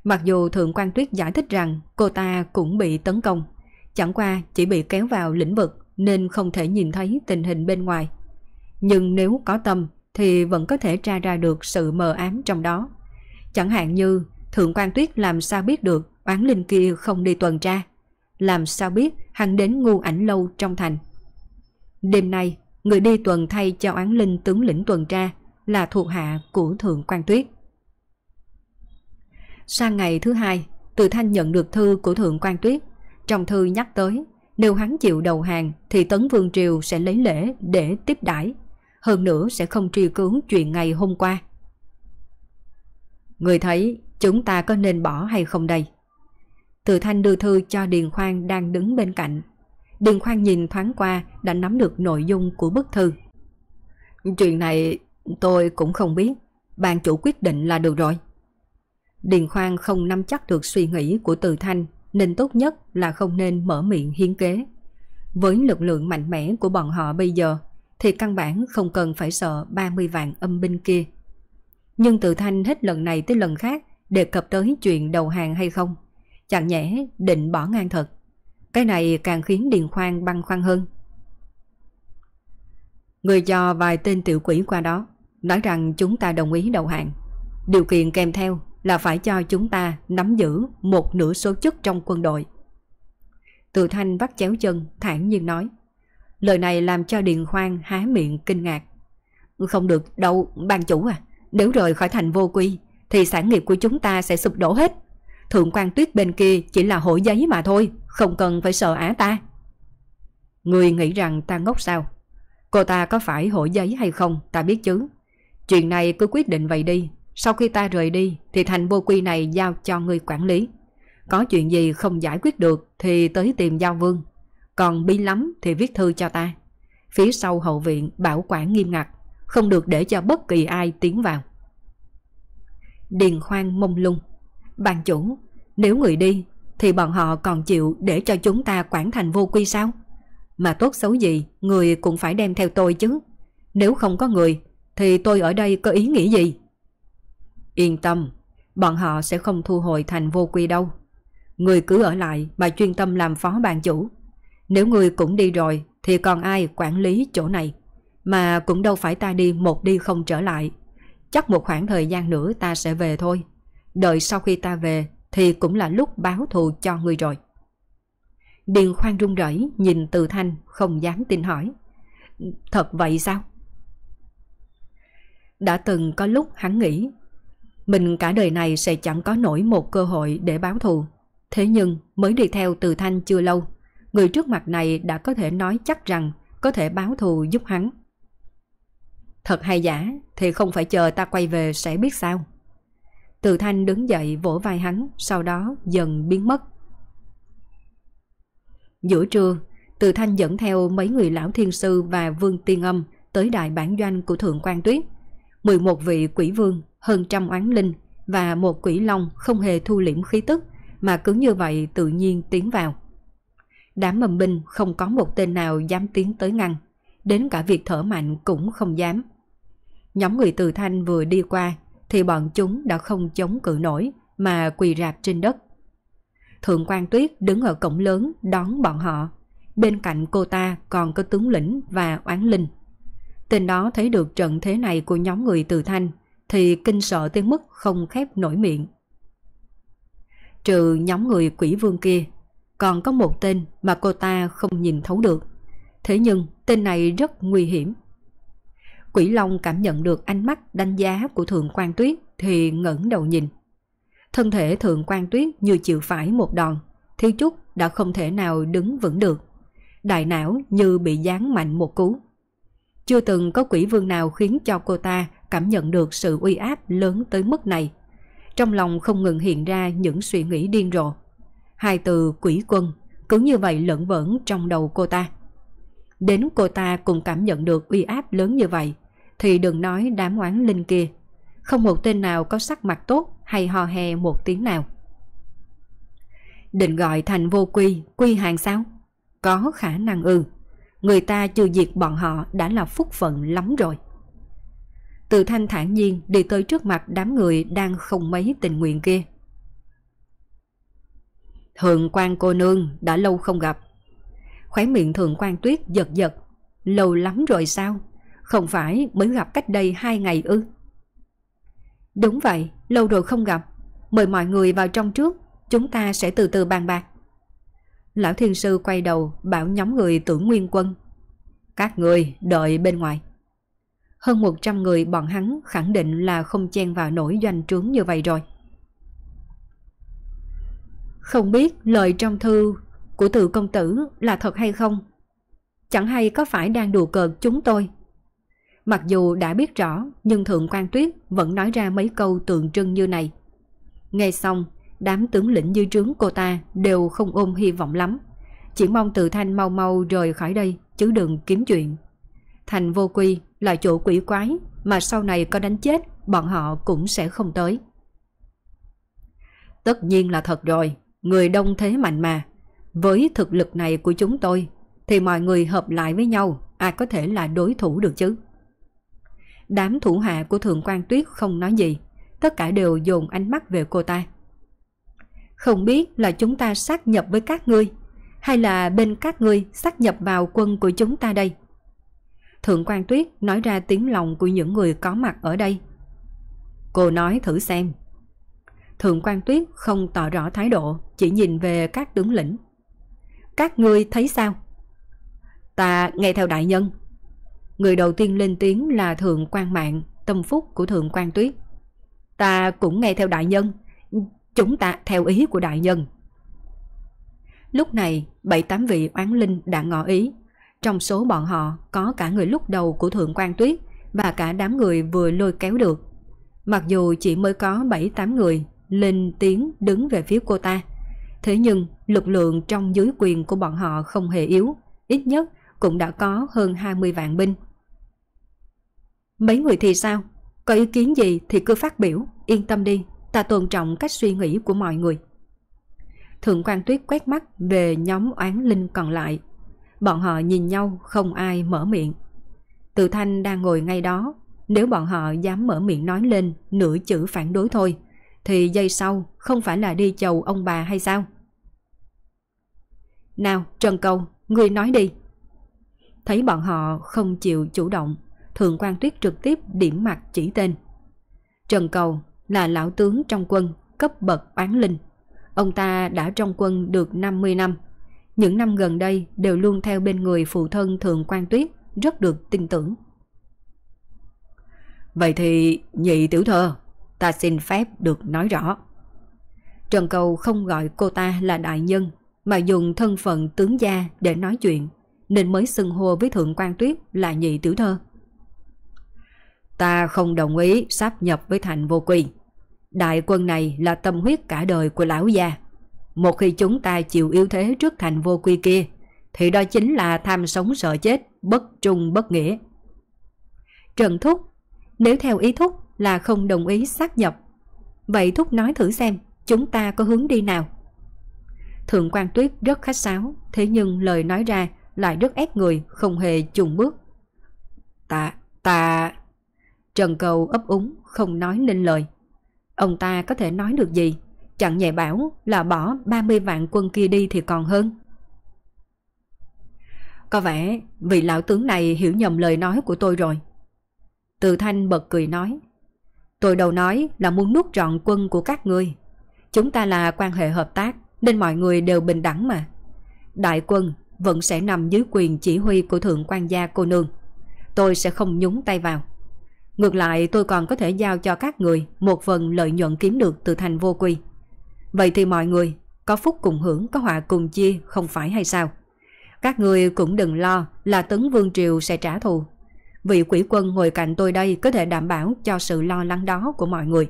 Mặc dù Thượng quan Tuyết giải thích rằng cô ta cũng bị tấn công, chẳng qua chỉ bị kéo vào lĩnh vực nên không thể nhìn thấy tình hình bên ngoài. Nhưng nếu có tâm thì vẫn có thể tra ra được sự mờ ám trong đó. Chẳng hạn như Thượng quan Tuyết làm sao biết được oán linh kia không đi tuần tra, làm sao biết hắn đến ngu ảnh lâu trong thành. Đêm nay, người đi tuần thay cho án linh tướng lĩnh tuần tra là thuộc hạ của Thượng quan Tuyết. Sang ngày thứ hai, Từ Thanh nhận được thư của Thượng quan Tuyết. Trong thư nhắc tới, nếu hắn chịu đầu hàng thì Tấn Vương Triều sẽ lấy lễ để tiếp đãi hơn nữa sẽ không truy cứu chuyện ngày hôm qua. Người thấy chúng ta có nên bỏ hay không đây? Từ thanh đưa thư cho Điền Khoan đang đứng bên cạnh. Điền Khoan nhìn thoáng qua đã nắm được nội dung của bức thư. Chuyện này tôi cũng không biết. Ban chủ quyết định là được rồi. Điền Khoan không nắm chắc được suy nghĩ của Từ Thanh nên tốt nhất là không nên mở miệng hiến kế. Với lực lượng mạnh mẽ của bọn họ bây giờ thì căn bản không cần phải sợ 30 vạn âm binh kia. Nhưng Từ Thanh hết lần này tới lần khác đề cập tới chuyện đầu hàng hay không. Chẳng nhẽ định bỏ ngang thật. Cái này càng khiến Điền Khoan băng khoăn hơn. Người cho vài tên tiểu quỷ qua đó, nói rằng chúng ta đồng ý đầu hàng. Điều kiện kèm theo là phải cho chúng ta nắm giữ một nửa số chức trong quân đội. Từ Thanh vắt chéo chân, thản nhiên nói. Lời này làm cho Điền Khoan há miệng kinh ngạc. Không được đâu, ban chủ à. Nếu rời khỏi thành vô quy, thì sản nghiệp của chúng ta sẽ sụp đổ hết. Thượng quan tuyết bên kia chỉ là hội giấy mà thôi, không cần phải sợ ả ta. Người nghĩ rằng ta ngốc sao? Cô ta có phải hội giấy hay không, ta biết chứ. Chuyện này cứ quyết định vậy đi. Sau khi ta rời đi, thì thành vô quy này giao cho người quản lý. Có chuyện gì không giải quyết được thì tới tìm giao vương. Còn bi lắm thì viết thư cho ta. Phía sau hậu viện bảo quản nghiêm ngặt, không được để cho bất kỳ ai tiến vào. Điền khoan mông lung bàn chủ, nếu người đi thì bọn họ còn chịu để cho chúng ta quản thành vô quy sao? Mà tốt xấu gì, người cũng phải đem theo tôi chứ. Nếu không có người, thì tôi ở đây có ý nghĩ gì? Yên tâm, bọn họ sẽ không thu hồi thành vô quy đâu. Người cứ ở lại mà chuyên tâm làm phó bàn chủ. Nếu người cũng đi rồi thì còn ai quản lý chỗ này. Mà cũng đâu phải ta đi một đi không trở lại. Chắc một khoảng thời gian nữa ta sẽ về thôi. Đợi sau khi ta về thì cũng là lúc báo thù cho người rồi. Điền khoan run rẩy nhìn từ thanh không dám tin hỏi. Thật vậy sao? Đã từng có lúc hắn nghĩ mình cả đời này sẽ chẳng có nổi một cơ hội để báo thù. Thế nhưng mới đi theo từ thanh chưa lâu, người trước mặt này đã có thể nói chắc rằng có thể báo thù giúp hắn. Thật hay giả thì không phải chờ ta quay về sẽ biết sao. Từ thanh đứng dậy vỗ vai hắn, sau đó dần biến mất. Giữa trưa, từ thanh dẫn theo mấy người lão thiên sư và vương tiên âm tới đại bản doanh của Thượng quan Tuyết. 11 vị quỷ vương, hơn trăm oán linh và một quỷ long không hề thu liễm khí tức mà cứ như vậy tự nhiên tiến vào. Đám mầm binh không có một tên nào dám tiến tới ngăn, đến cả việc thở mạnh cũng không dám. Nhóm người từ thanh vừa đi qua thì bọn chúng đã không chống cự nổi mà quỳ rạp trên đất. Thượng quan Tuyết đứng ở cổng lớn đón bọn họ. Bên cạnh cô ta còn có tướng lĩnh và oán linh. Tên đó thấy được trận thế này của nhóm người từ thanh thì kinh sợ tới mức không khép nổi miệng. Trừ nhóm người quỷ vương kia, còn có một tên mà cô ta không nhìn thấu được. Thế nhưng tên này rất nguy hiểm. Quỷ Long cảm nhận được ánh mắt đánh giá của Thượng quan Tuyết thì ngẩng đầu nhìn. Thân thể Thượng quan Tuyết như chịu phải một đòn, thiếu chút đã không thể nào đứng vững được. Đại não như bị giáng mạnh một cú. Chưa từng có quỷ vương nào khiến cho cô ta cảm nhận được sự uy áp lớn tới mức này. Trong lòng không ngừng hiện ra những suy nghĩ điên rồ. Hai từ quỷ quân cứ như vậy lẫn vẩn trong đầu cô ta. Đến cô ta cũng cảm nhận được uy áp lớn như vậy, thì đừng nói đám oán linh kia. Không một tên nào có sắc mặt tốt hay hò hè một tiếng nào. Định gọi thành vô quy, quy hàng sao? Có khả năng ư. Người ta chưa diệt bọn họ đã là phúc phận lắm rồi. Từ thanh thản nhiên đi tới trước mặt đám người đang không mấy tình nguyện kia. Thượng quan cô nương đã lâu không gặp. Khóe miệng thường quan tuyết giật giật. Lâu lắm rồi sao? Không phải mới gặp cách đây hai ngày ư? Đúng vậy, lâu rồi không gặp. Mời mọi người vào trong trước, chúng ta sẽ từ từ bàn bạc. Lão thiên sư quay đầu bảo nhóm người tưởng nguyên quân. Các người đợi bên ngoài. Hơn 100 người bọn hắn khẳng định là không chen vào nổi doanh trướng như vậy rồi. Không biết lời trong thư của từ công tử là thật hay không? Chẳng hay có phải đang đùa cợt chúng tôi? Mặc dù đã biết rõ, nhưng Thượng quan Tuyết vẫn nói ra mấy câu tượng trưng như này. Nghe xong, đám tướng lĩnh dư trướng cô ta đều không ôm hy vọng lắm. Chỉ mong từ thanh mau mau rời khỏi đây, chứ đừng kiếm chuyện. Thành vô quy là chỗ quỷ quái mà sau này có đánh chết bọn họ cũng sẽ không tới. Tất nhiên là thật rồi, người đông thế mạnh mà. Với thực lực này của chúng tôi thì mọi người hợp lại với nhau ai có thể là đối thủ được chứ. Đám thủ hạ của Thượng quan Tuyết không nói gì, tất cả đều dồn ánh mắt về cô ta. Không biết là chúng ta sát nhập với các ngươi, hay là bên các ngươi sát nhập vào quân của chúng ta đây? Thượng quan Tuyết nói ra tiếng lòng của những người có mặt ở đây. Cô nói thử xem. Thượng quan Tuyết không tỏ rõ thái độ, chỉ nhìn về các tướng lĩnh. Các ngươi thấy sao? Ta nghe theo đại nhân. Người đầu tiên lên tiếng là Thượng quan Mạng, tâm phúc của Thượng quan Tuyết. Ta cũng nghe theo đại nhân. Chúng ta theo ý của đại nhân. Lúc này, bảy tám vị oán linh đã ngỏ ý. Trong số bọn họ có cả người lúc đầu của Thượng quan Tuyết và cả đám người vừa lôi kéo được. Mặc dù chỉ mới có 7-8 người lên tiếng đứng về phía cô ta, thế nhưng lực lượng trong dưới quyền của bọn họ không hề yếu, ít nhất cũng đã có hơn 20 vạn binh. Mấy người thì sao? Có ý kiến gì thì cứ phát biểu, yên tâm đi, ta tôn trọng cách suy nghĩ của mọi người. Thượng quan tuyết quét mắt về nhóm oán linh còn lại. Bọn họ nhìn nhau không ai mở miệng. Từ thanh đang ngồi ngay đó, nếu bọn họ dám mở miệng nói lên nửa chữ phản đối thôi, thì giây sau không phải là đi chầu ông bà hay sao? Nào, Trần Cầu, ngươi nói đi. Thấy bọn họ không chịu chủ động, Thượng quan Tuyết trực tiếp điểm mặt chỉ tên. Trần Cầu là lão tướng trong quân, cấp bậc oán linh. Ông ta đã trong quân được 50 năm. Những năm gần đây đều luôn theo bên người phụ thân Thượng quan Tuyết, rất được tin tưởng. Vậy thì nhị tiểu thơ, ta xin phép được nói rõ. Trần Cầu không gọi cô ta là đại nhân, mà dùng thân phận tướng gia để nói chuyện, nên mới xưng hô với Thượng quan Tuyết là nhị tiểu thơ. Ta không đồng ý sáp nhập với thành vô quy. Đại quân này là tâm huyết cả đời của lão gia. Một khi chúng ta chịu yếu thế trước thành vô quy kia, thì đó chính là tham sống sợ chết, bất trung bất nghĩa. Trần Thúc, nếu theo ý Thúc là không đồng ý xác nhập, vậy Thúc nói thử xem chúng ta có hướng đi nào. Thượng quan Tuyết rất khách sáo, thế nhưng lời nói ra lại rất ép người, không hề chùng bước. Ta, ta... Trần Cầu ấp úng, không nói nên lời. Ông ta có thể nói được gì? Chẳng nhẹ bảo là bỏ 30 vạn quân kia đi thì còn hơn. Có vẻ vị lão tướng này hiểu nhầm lời nói của tôi rồi. Từ thanh bật cười nói. Tôi đầu nói là muốn nuốt trọn quân của các ngươi. Chúng ta là quan hệ hợp tác, nên mọi người đều bình đẳng mà. Đại quân vẫn sẽ nằm dưới quyền chỉ huy của thượng quan gia cô nương. Tôi sẽ không nhúng tay vào. Ngược lại, tôi còn có thể giao cho các người một phần lợi nhuận kiếm được từ thành vô quy. Vậy thì mọi người, có phúc cùng hưởng, có họa cùng chia, không phải hay sao? Các người cũng đừng lo là tấn vương triều sẽ trả thù. Vị quỷ quân ngồi cạnh tôi đây có thể đảm bảo cho sự lo lắng đó của mọi người.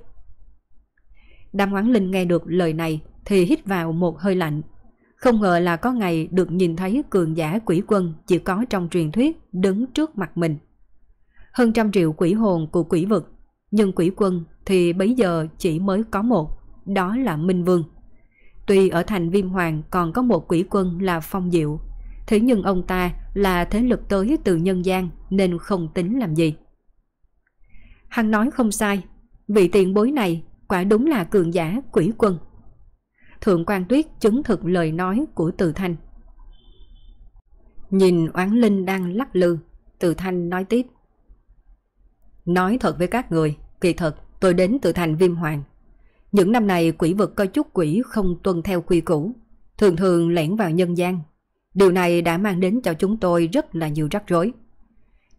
Đàm Quán Linh nghe được lời này thì hít vào một hơi lạnh. Không ngờ là có ngày được nhìn thấy cường giả quỷ quân chỉ có trong truyền thuyết đứng trước mặt mình. Hơn trăm triệu quỷ hồn của quỷ vực, nhưng quỷ quân thì bấy giờ chỉ mới có một, đó là Minh Vương. Tuy ở thành Viêm Hoàng còn có một quỷ quân là Phong Diệu, thế nhưng ông ta là thế lực tới từ nhân gian nên không tính làm gì. Hắn nói không sai, vị tiền bối này quả đúng là cường giả quỷ quân. Thượng quan Tuyết chứng thực lời nói của Từ Thanh. Nhìn Oán Linh đang lắc lư, Từ Thanh nói tiếp. Nói thật với các người, kỳ thật tôi đến từ thành Viêm Hoàng. Những năm này quỷ vực có chút quỷ không tuân theo quy củ, thường thường lẻn vào nhân gian. Điều này đã mang đến cho chúng tôi rất là nhiều rắc rối.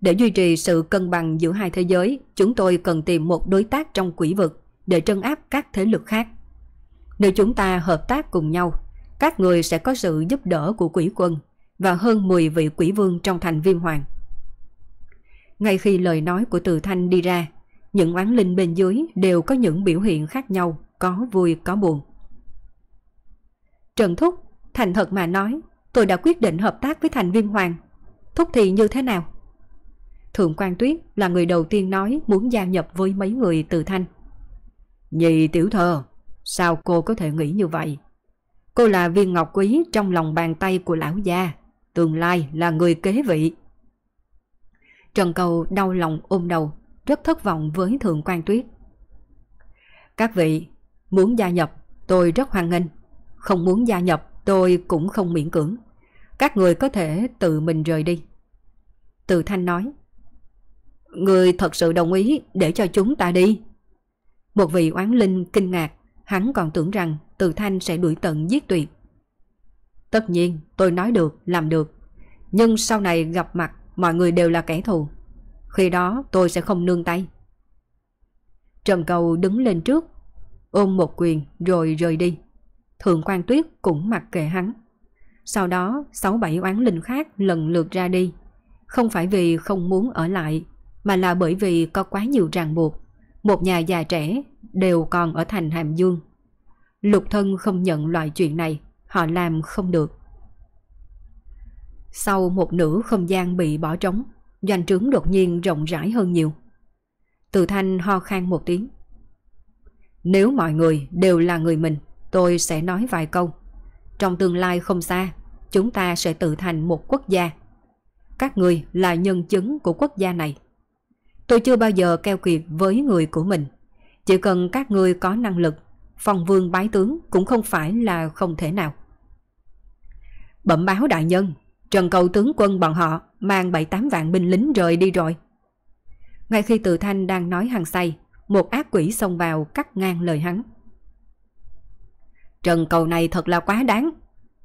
Để duy trì sự cân bằng giữa hai thế giới, chúng tôi cần tìm một đối tác trong quỷ vực để trân áp các thế lực khác. Nếu chúng ta hợp tác cùng nhau, các người sẽ có sự giúp đỡ của quỷ quân và hơn 10 vị quỷ vương trong thành viêm hoàng. Ngay khi lời nói của Từ Thanh đi ra, những oán linh bên dưới đều có những biểu hiện khác nhau, có vui có buồn. Trần Thúc, thành thật mà nói, tôi đã quyết định hợp tác với thành viên hoàng. Thúc thì như thế nào? Thượng quan Tuyết là người đầu tiên nói muốn gia nhập với mấy người Từ Thanh. Nhị tiểu thơ, sao cô có thể nghĩ như vậy? Cô là viên ngọc quý trong lòng bàn tay của lão gia, tương lai là người kế vị. Trần Cầu đau lòng ôm đầu, rất thất vọng với Thượng quan Tuyết. Các vị, muốn gia nhập, tôi rất hoan nghênh. Không muốn gia nhập, tôi cũng không miễn cưỡng. Các người có thể tự mình rời đi. Từ Thanh nói. Người thật sự đồng ý để cho chúng ta đi. Một vị oán linh kinh ngạc, hắn còn tưởng rằng Từ Thanh sẽ đuổi tận giết tuyệt. Tất nhiên, tôi nói được, làm được. Nhưng sau này gặp mặt mọi người đều là kẻ thù. Khi đó tôi sẽ không nương tay. Trần Cầu đứng lên trước, ôm một quyền rồi rời đi. Thượng quan Tuyết cũng mặc kệ hắn. Sau đó, sáu bảy oán linh khác lần lượt ra đi. Không phải vì không muốn ở lại, mà là bởi vì có quá nhiều ràng buộc. Một nhà già trẻ đều còn ở thành Hàm Dương. Lục thân không nhận loại chuyện này, họ làm không được. Sau một nửa không gian bị bỏ trống, doanh trướng đột nhiên rộng rãi hơn nhiều. Từ thanh ho khan một tiếng. Nếu mọi người đều là người mình, tôi sẽ nói vài câu. Trong tương lai không xa, chúng ta sẽ tự thành một quốc gia. Các người là nhân chứng của quốc gia này. Tôi chưa bao giờ keo kiệt với người của mình. Chỉ cần các người có năng lực, phong vương bái tướng cũng không phải là không thể nào. Bẩm báo đại nhân, Trần cầu tướng quân bọn họ mang 7-8 vạn binh lính rời đi rồi. Ngay khi Từ Thanh đang nói hàng say, một ác quỷ xông vào cắt ngang lời hắn. Trần cầu này thật là quá đáng.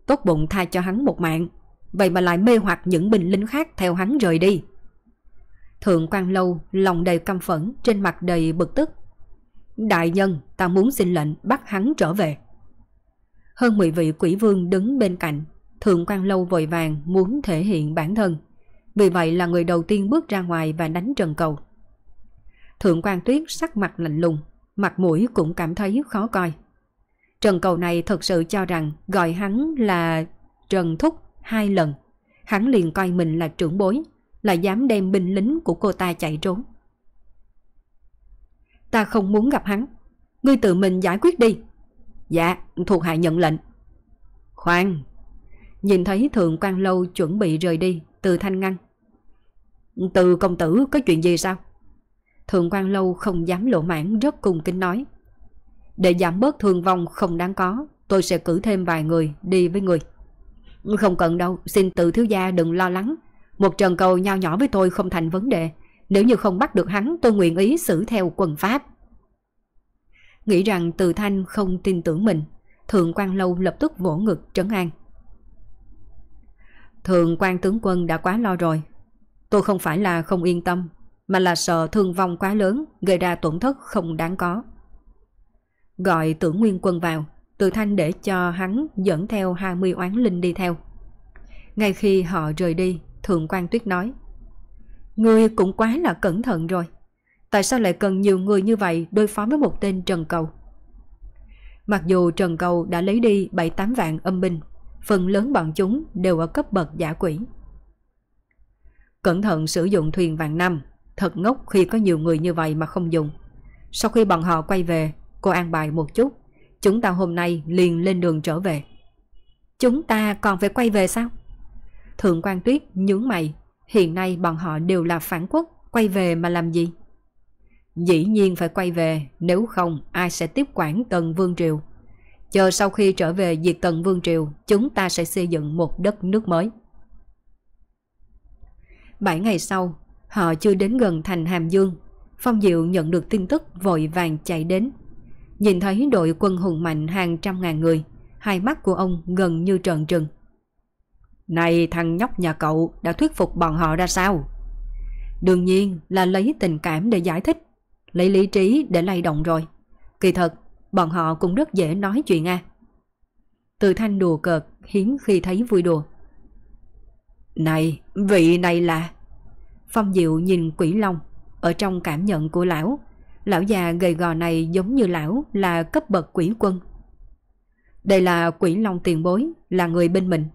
Tốt bụng tha cho hắn một mạng, vậy mà lại mê hoặc những binh lính khác theo hắn rời đi. Thượng quan lâu lòng đầy căm phẫn trên mặt đầy bực tức. Đại nhân, ta muốn xin lệnh bắt hắn trở về. Hơn 10 vị quỷ vương đứng bên cạnh, Thượng quan lâu vội vàng muốn thể hiện bản thân. Vì vậy là người đầu tiên bước ra ngoài và đánh trần cầu. Thượng quan tuyết sắc mặt lạnh lùng, mặt mũi cũng cảm thấy khó coi. Trần cầu này thật sự cho rằng gọi hắn là Trần Thúc hai lần. Hắn liền coi mình là trưởng bối, là dám đem binh lính của cô ta chạy trốn. Ta không muốn gặp hắn. Ngươi tự mình giải quyết đi. Dạ, thuộc hạ nhận lệnh. Khoan. Nhìn thấy thượng quan lâu chuẩn bị rời đi, từ thanh ngăn. Từ công tử có chuyện gì sao? Thượng quan lâu không dám lộ mãn rất cùng kính nói. Để giảm bớt thương vong không đáng có, tôi sẽ cử thêm vài người đi với người. Không cần đâu, xin tự thiếu gia đừng lo lắng. Một trần cầu nho nhỏ với tôi không thành vấn đề. Nếu như không bắt được hắn, tôi nguyện ý xử theo quần pháp. Nghĩ rằng từ thanh không tin tưởng mình, thượng quan lâu lập tức vỗ ngực trấn an. Thượng quan tướng quân đã quá lo rồi. Tôi không phải là không yên tâm, mà là sợ thương vong quá lớn, gây ra tổn thất không đáng có. Gọi tưởng nguyên quân vào, từ thanh để cho hắn dẫn theo 20 oán linh đi theo. Ngay khi họ rời đi, Thượng quan Tuyết nói Ngươi cũng quá là cẩn thận rồi. Tại sao lại cần nhiều người như vậy đối phó với một tên Trần Cầu? Mặc dù Trần Cầu đã lấy đi 7-8 vạn âm binh, phần lớn bọn chúng đều ở cấp bậc giả quỷ. Cẩn thận sử dụng thuyền vạn năm, thật ngốc khi có nhiều người như vậy mà không dùng. Sau khi bọn họ quay về, cô an bài một chút, chúng ta hôm nay liền lên đường trở về. Chúng ta còn phải quay về sao? Thượng quan Tuyết nhướng mày, hiện nay bọn họ đều là phản quốc, quay về mà làm gì? Dĩ nhiên phải quay về, nếu không ai sẽ tiếp quản Tần Vương Triều. Chờ sau khi trở về diệt Tần Vương Triều, chúng ta sẽ xây dựng một đất nước mới. Bảy ngày sau, họ chưa đến gần thành Hàm Dương. Phong Diệu nhận được tin tức vội vàng chạy đến. Nhìn thấy đội quân hùng mạnh hàng trăm ngàn người, hai mắt của ông gần như trợn trừng. Này thằng nhóc nhà cậu đã thuyết phục bọn họ ra sao? Đương nhiên là lấy tình cảm để giải thích, lấy lý trí để lay động rồi. Kỳ thật, bọn họ cũng rất dễ nói chuyện à. Từ thanh đùa cợt hiếm khi thấy vui đùa. Này, vị này là... Phong Diệu nhìn quỷ long, ở trong cảm nhận của lão, lão già gầy gò này giống như lão là cấp bậc quỷ quân. Đây là quỷ long tiền bối, là người bên mình.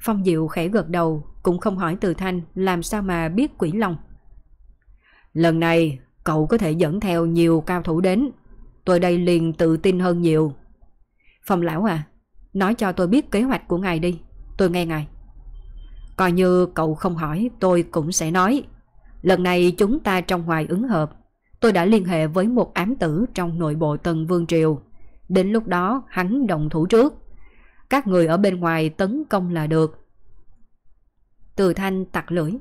Phong Diệu khẽ gật đầu, cũng không hỏi Từ Thanh làm sao mà biết quỷ long. Lần này, cậu có thể dẫn theo nhiều cao thủ đến. Tôi đây liền tự tin hơn nhiều. Phong lão à, nói cho tôi biết kế hoạch của ngài đi, tôi nghe ngài. Coi như cậu không hỏi, tôi cũng sẽ nói. Lần này chúng ta trong ngoài ứng hợp. Tôi đã liên hệ với một ám tử trong nội bộ Tần Vương Triều. Đến lúc đó hắn đồng thủ trước. Các người ở bên ngoài tấn công là được. Từ thanh tặc lưỡi.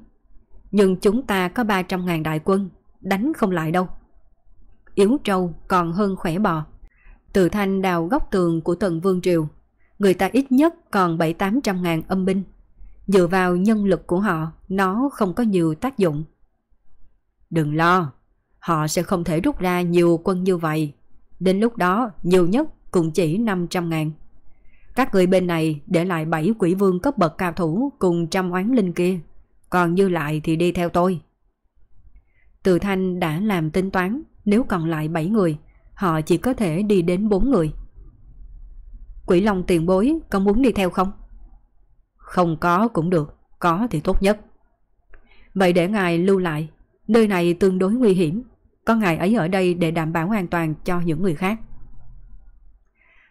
Nhưng chúng ta có 300.000 đại quân, đánh không lại đâu. Yếu trâu còn hơn khỏe bò. Từ thanh đào góc tường của tần vương triều. Người ta ít nhất còn 7-800 ngàn âm binh. Dựa vào nhân lực của họ, nó không có nhiều tác dụng. Đừng lo, họ sẽ không thể rút ra nhiều quân như vậy. Đến lúc đó, nhiều nhất cũng chỉ 500 ngàn. Các người bên này để lại bảy quỷ vương cấp bậc cao thủ cùng trăm oán linh kia. Còn như lại thì đi theo tôi. Từ Thanh đã làm tính toán, nếu còn lại 7 người, họ chỉ có thể đi đến 4 người. Quỷ Long tiền bối có muốn đi theo không? Không có cũng được, có thì tốt nhất. Vậy để ngài lưu lại, nơi này tương đối nguy hiểm, có ngài ấy ở đây để đảm bảo an toàn cho những người khác.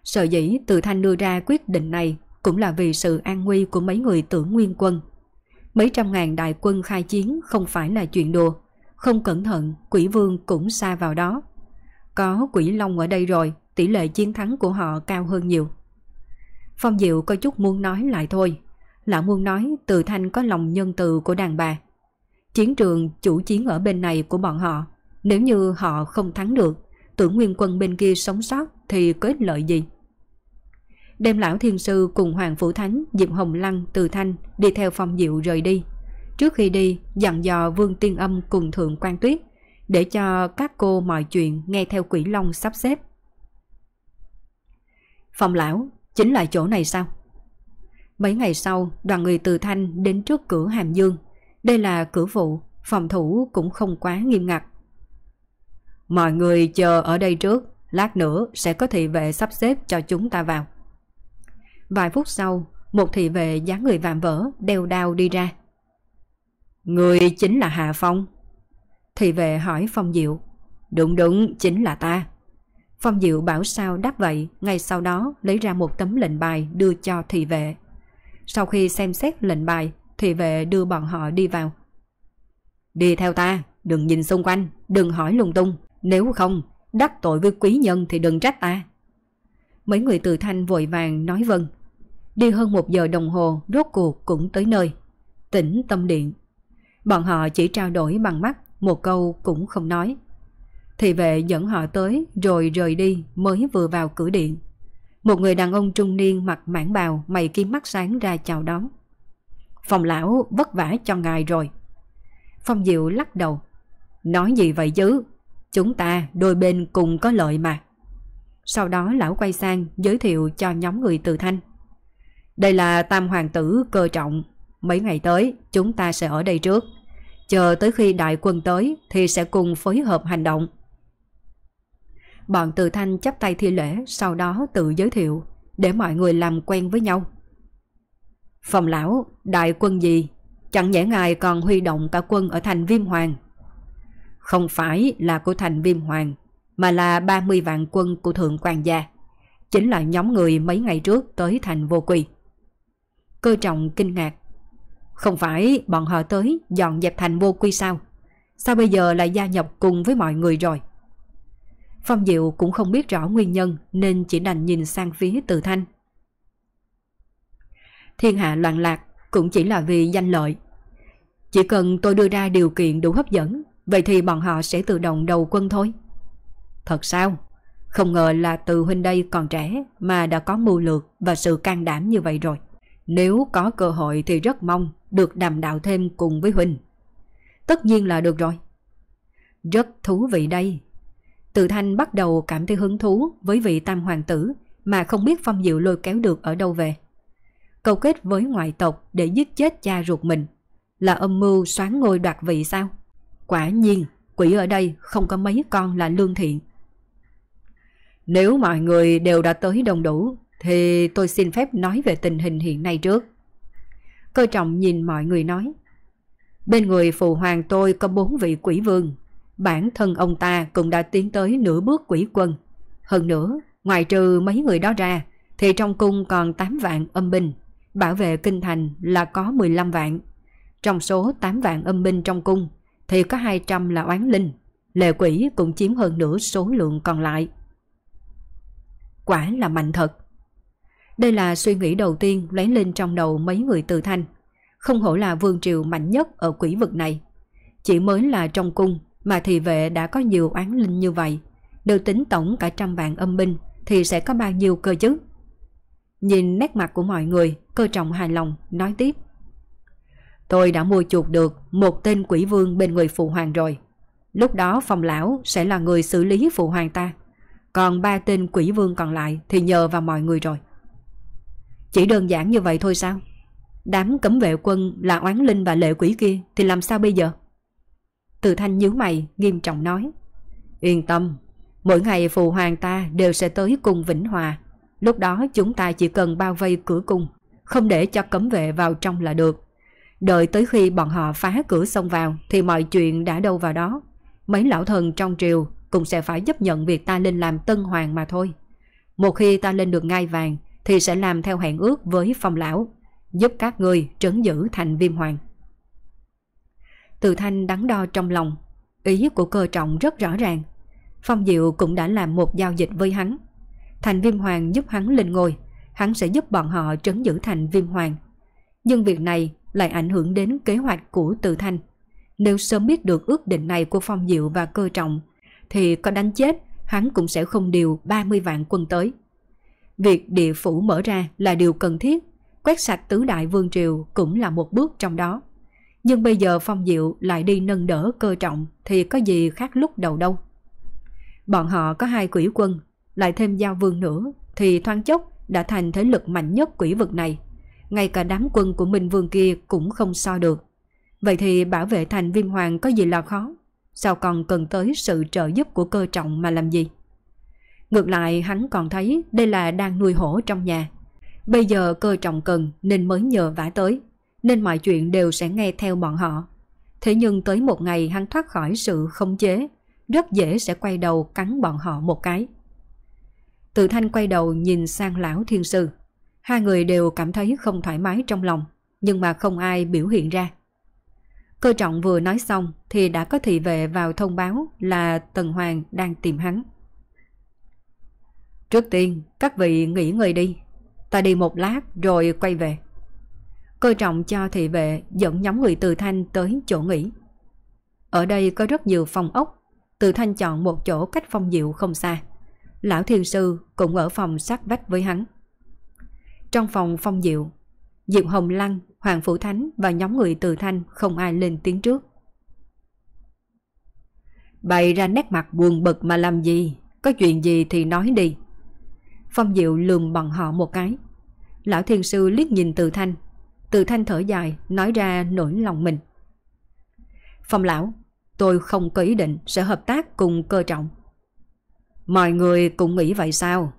Sở dĩ Từ Thanh đưa ra quyết định này cũng là vì sự an nguy của mấy người tưởng nguyên quân. Mấy trăm ngàn đại quân khai chiến không phải là chuyện đùa, không cẩn thận quỷ vương cũng xa vào đó. Có quỷ long ở đây rồi, tỷ lệ chiến thắng của họ cao hơn nhiều. Phong Diệu có chút muốn nói lại thôi. Lão muốn nói Từ Thanh có lòng nhân từ của đàn bà. Chiến trường chủ chiến ở bên này của bọn họ. Nếu như họ không thắng được, tưởng nguyên quân bên kia sống sót thì có ích lợi gì? đêm lão thiên sư cùng Hoàng Phủ Thánh, Diệp Hồng Lăng, Từ Thanh đi theo Phong Diệu rời đi. Trước khi đi, dặn dò Vương Tiên Âm cùng Thượng quan Tuyết để cho các cô mọi chuyện nghe theo quỷ long sắp xếp. Phòng lão, chính là chỗ này sao? Mấy ngày sau, đoàn người từ Thanh đến trước cửa Hàm Dương. Đây là cửa vụ, phòng thủ cũng không quá nghiêm ngặt. Mọi người chờ ở đây trước, lát nữa sẽ có thị vệ sắp xếp cho chúng ta vào. Vài phút sau, một thị vệ dáng người vạm vỡ, đeo đao đi ra. Người chính là Hà Phong. Thị vệ hỏi Phong Diệu. Đúng đúng, chính là ta. Phong Diệu bảo sao đáp vậy, ngay sau đó lấy ra một tấm lệnh bài đưa cho thị vệ. Sau khi xem xét lệnh bài, thị vệ đưa bọn họ đi vào. Đi theo ta, đừng nhìn xung quanh, đừng hỏi lung tung. Nếu không, đắc tội với quý nhân thì đừng trách ta. Mấy người từ thanh vội vàng nói vâng. Đi hơn một giờ đồng hồ, rốt cuộc cũng tới nơi. Tỉnh tâm điện. Bọn họ chỉ trao đổi bằng mắt, một câu cũng không nói. Thị vệ dẫn họ tới rồi rời đi mới vừa vào cửa điện. Một người đàn ông trung niên mặc mãn bào mày kim mắt sáng ra chào đón. Phòng lão vất vả cho ngài rồi. Phong Diệu lắc đầu. Nói gì vậy chứ? Chúng ta đôi bên cùng có lợi mà. Sau đó lão quay sang giới thiệu cho nhóm người từ thanh. Đây là tam hoàng tử cơ trọng. Mấy ngày tới chúng ta sẽ ở đây trước. Chờ tới khi đại quân tới thì sẽ cùng phối hợp hành động. Bọn từ thanh chấp tay thi lễ sau đó tự giới thiệu để mọi người làm quen với nhau. Phòng lão, đại quân gì? Chẳng nhẽ ngài còn huy động cả quân ở thành Viêm Hoàng. Không phải là của thành Viêm Hoàng, mà là 30 vạn quân của Thượng quan gia. Chính là nhóm người mấy ngày trước tới thành Vô Quỳ. Cơ trọng kinh ngạc. Không phải bọn họ tới dọn dẹp thành Vô Quy sao? Sao bây giờ lại gia nhập cùng với mọi người rồi? Phong Diệu cũng không biết rõ nguyên nhân nên chỉ đành nhìn sang phía từ thanh. Thiên hạ loạn lạc cũng chỉ là vì danh lợi. Chỉ cần tôi đưa ra điều kiện đủ hấp dẫn, vậy thì bọn họ sẽ tự động đầu quân thôi. Thật sao? Không ngờ là từ huynh đây còn trẻ mà đã có mưu lược và sự can đảm như vậy rồi. Nếu có cơ hội thì rất mong được đàm đạo thêm cùng với huynh. Tất nhiên là được rồi. Rất thú vị đây, từ Thanh bắt đầu cảm thấy hứng thú với vị tam hoàng tử mà không biết Phong Diệu lôi kéo được ở đâu về. Câu kết với ngoại tộc để giết chết cha ruột mình là âm mưu xoán ngôi đoạt vị sao? Quả nhiên, quỷ ở đây không có mấy con là lương thiện. Nếu mọi người đều đã tới đông đủ thì tôi xin phép nói về tình hình hiện nay trước. Cơ trọng nhìn mọi người nói Bên người phù hoàng tôi có bốn vị quỷ vương bản thân ông ta cũng đã tiến tới nửa bước quỷ quân. Hơn nữa, ngoài trừ mấy người đó ra, thì trong cung còn 8 vạn âm binh, bảo vệ kinh thành là có 15 vạn. Trong số 8 vạn âm binh trong cung, thì có 200 là oán linh, lệ quỷ cũng chiếm hơn nửa số lượng còn lại. Quả là mạnh thật. Đây là suy nghĩ đầu tiên lấy lên trong đầu mấy người từ thanh. Không hổ là vương triều mạnh nhất ở quỷ vực này. Chỉ mới là trong cung mà thị vệ đã có nhiều oán linh như vậy, Đều tính tổng cả trăm vạn âm binh thì sẽ có bao nhiêu cơ chứ? Nhìn nét mặt của mọi người, cơ trọng hài lòng, nói tiếp. Tôi đã mua chuộc được một tên quỷ vương bên người phụ hoàng rồi. Lúc đó phong lão sẽ là người xử lý phụ hoàng ta. Còn ba tên quỷ vương còn lại thì nhờ vào mọi người rồi. Chỉ đơn giản như vậy thôi sao? Đám cấm vệ quân là oán linh và lệ quỷ kia thì làm sao bây giờ? Từ thanh nhíu mày nghiêm trọng nói. Yên tâm, mỗi ngày phụ hoàng ta đều sẽ tới cung Vĩnh Hòa. Lúc đó chúng ta chỉ cần bao vây cửa cung, không để cho cấm vệ vào trong là được. Đợi tới khi bọn họ phá cửa xông vào thì mọi chuyện đã đâu vào đó. Mấy lão thần trong triều cũng sẽ phải chấp nhận việc ta lên làm tân hoàng mà thôi. Một khi ta lên được ngai vàng thì sẽ làm theo hẹn ước với phong lão, giúp các ngươi trấn giữ thành viêm hoàng. Từ thanh đắn đo trong lòng, ý của cơ trọng rất rõ ràng. Phong Diệu cũng đã làm một giao dịch với hắn. Thành viêm hoàng giúp hắn lên ngôi, hắn sẽ giúp bọn họ trấn giữ thành viêm hoàng. Nhưng việc này lại ảnh hưởng đến kế hoạch của Từ Thanh. Nếu sớm biết được ước định này của Phong Diệu và cơ trọng, thì có đánh chết, hắn cũng sẽ không điều 30 vạn quân tới. Việc địa phủ mở ra là điều cần thiết, quét sạch tứ đại vương triều cũng là một bước trong đó. Nhưng bây giờ Phong Diệu lại đi nâng đỡ cơ trọng thì có gì khác lúc đầu đâu. Bọn họ có hai quỷ quân, lại thêm giao vương nữa thì thoáng chốc đã thành thế lực mạnh nhất quỷ vực này. Ngay cả đám quân của Minh Vương kia cũng không so được. Vậy thì bảo vệ thành viêm hoàng có gì là khó? Sao còn cần tới sự trợ giúp của cơ trọng mà làm gì? Ngược lại, hắn còn thấy đây là đang nuôi hổ trong nhà. Bây giờ cơ trọng cần nên mới nhờ vả tới. Nên mọi chuyện đều sẽ nghe theo bọn họ. Thế nhưng tới một ngày hắn thoát khỏi sự khống chế. Rất dễ sẽ quay đầu cắn bọn họ một cái. Tự thanh quay đầu nhìn sang lão thiên sư. Hai người đều cảm thấy không thoải mái trong lòng. Nhưng mà không ai biểu hiện ra. Cơ trọng vừa nói xong thì đã có thị vệ vào thông báo là Tần Hoàng đang tìm hắn. Trước tiên, các vị nghỉ ngơi đi. Ta đi một lát rồi quay về. Cơ trọng cho thị vệ dẫn nhóm người từ thanh tới chỗ nghỉ. Ở đây có rất nhiều phòng ốc. Từ thanh chọn một chỗ cách phong diệu không xa. Lão thiên sư cũng ở phòng sát vách với hắn. Trong phòng phong diệu, Diệp Hồng Lăng, Hoàng Phủ Thánh và nhóm người từ thanh không ai lên tiếng trước. Bày ra nét mặt buồn bực mà làm gì, có chuyện gì thì nói đi. Phong Diệu lườm bằng họ một cái. Lão Thiên Sư liếc nhìn Từ Thanh. Từ Thanh thở dài, nói ra nỗi lòng mình. Phong Lão, tôi không có ý định sẽ hợp tác cùng cơ trọng. Mọi người cũng nghĩ vậy sao?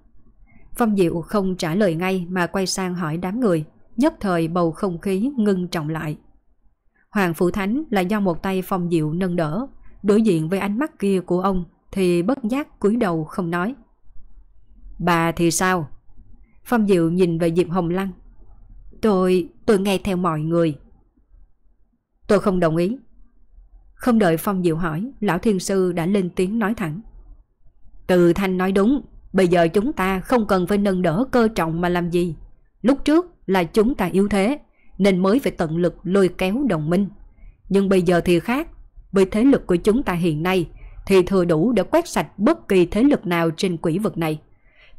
Phong Diệu không trả lời ngay mà quay sang hỏi đám người, nhất thời bầu không khí ngưng trọng lại. Hoàng Phụ Thánh là do một tay Phong Diệu nâng đỡ, đối diện với ánh mắt kia của ông thì bất giác cúi đầu không nói. Bà thì sao? Phong Diệu nhìn về Diệp Hồng Lăng. Tôi, tôi nghe theo mọi người. Tôi không đồng ý. Không đợi Phong Diệu hỏi, Lão Thiên Sư đã lên tiếng nói thẳng. Từ Thanh nói đúng, bây giờ chúng ta không cần phải nâng đỡ cơ trọng mà làm gì. Lúc trước là chúng ta yếu thế, nên mới phải tận lực lôi kéo đồng minh. Nhưng bây giờ thì khác, với thế lực của chúng ta hiện nay thì thừa đủ để quét sạch bất kỳ thế lực nào trên quỷ vực này.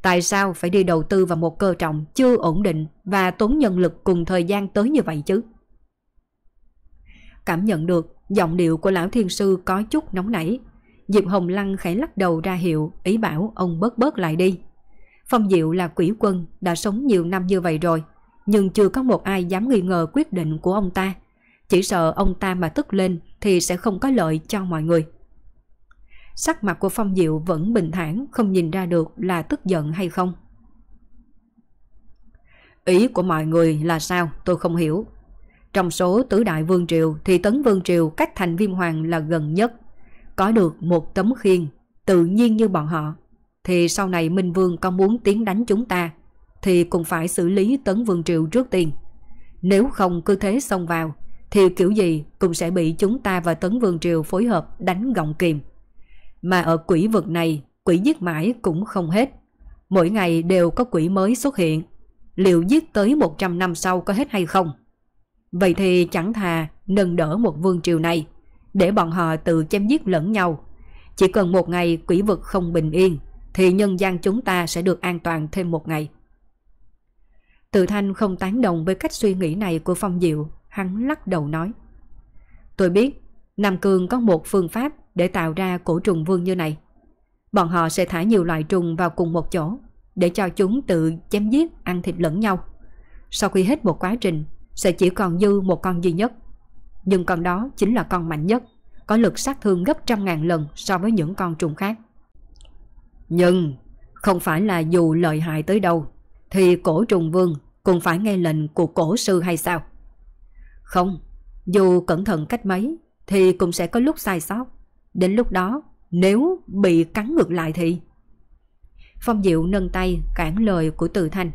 Tại sao phải đi đầu tư vào một cơ trọng chưa ổn định và tốn nhân lực cùng thời gian tới như vậy chứ? Cảm nhận được giọng điệu của lão thiên sư có chút nóng nảy. Diệp Hồng Lăng khẽ lắc đầu ra hiệu, ý bảo ông bớt bớt lại đi. Phong Diệu là quỷ quân, đã sống nhiều năm như vậy rồi, nhưng chưa có một ai dám nghi ngờ quyết định của ông ta. Chỉ sợ ông ta mà tức lên thì sẽ không có lợi cho mọi người. Sắc mặt của Phong Diệu vẫn bình thản, không nhìn ra được là tức giận hay không. Ý của mọi người là sao tôi không hiểu. Trong số tứ đại vương triều thì tấn vương triều cách thành viêm hoàng là gần nhất. Có được một tấm khiên, tự nhiên như bọn họ. Thì sau này Minh Vương có muốn tiến đánh chúng ta thì cũng phải xử lý tấn vương Triệu trước tiên. Nếu không cứ thế xông vào thì kiểu gì cũng sẽ bị chúng ta và tấn vương triều phối hợp đánh gọng kìm. Mà ở quỷ vực này, quỷ giết mãi cũng không hết. Mỗi ngày đều có quỷ mới xuất hiện. Liệu giết tới 100 năm sau có hết hay không? Vậy thì chẳng thà nâng đỡ một vương triều này, để bọn họ tự chém giết lẫn nhau. Chỉ cần một ngày quỷ vực không bình yên, thì nhân gian chúng ta sẽ được an toàn thêm một ngày. Từ Thanh không tán đồng với cách suy nghĩ này của Phong Diệu, hắn lắc đầu nói. Tôi biết, Nam Cương có một phương pháp để tạo ra cổ trùng vương như này. Bọn họ sẽ thả nhiều loại trùng vào cùng một chỗ để cho chúng tự chém giết ăn thịt lẫn nhau. Sau khi hết một quá trình sẽ chỉ còn dư một con duy nhất. Nhưng con đó chính là con mạnh nhất, có lực sát thương gấp trăm ngàn lần so với những con trùng khác. Nhưng không phải là dù lợi hại tới đâu thì cổ trùng vương cũng phải nghe lệnh của cổ sư hay sao? Không, dù cẩn thận cách mấy thì cũng sẽ có lúc sai sót. Đến lúc đó, nếu bị cắn ngược lại thì... Phong Diệu nâng tay cản lời của Từ Thanh.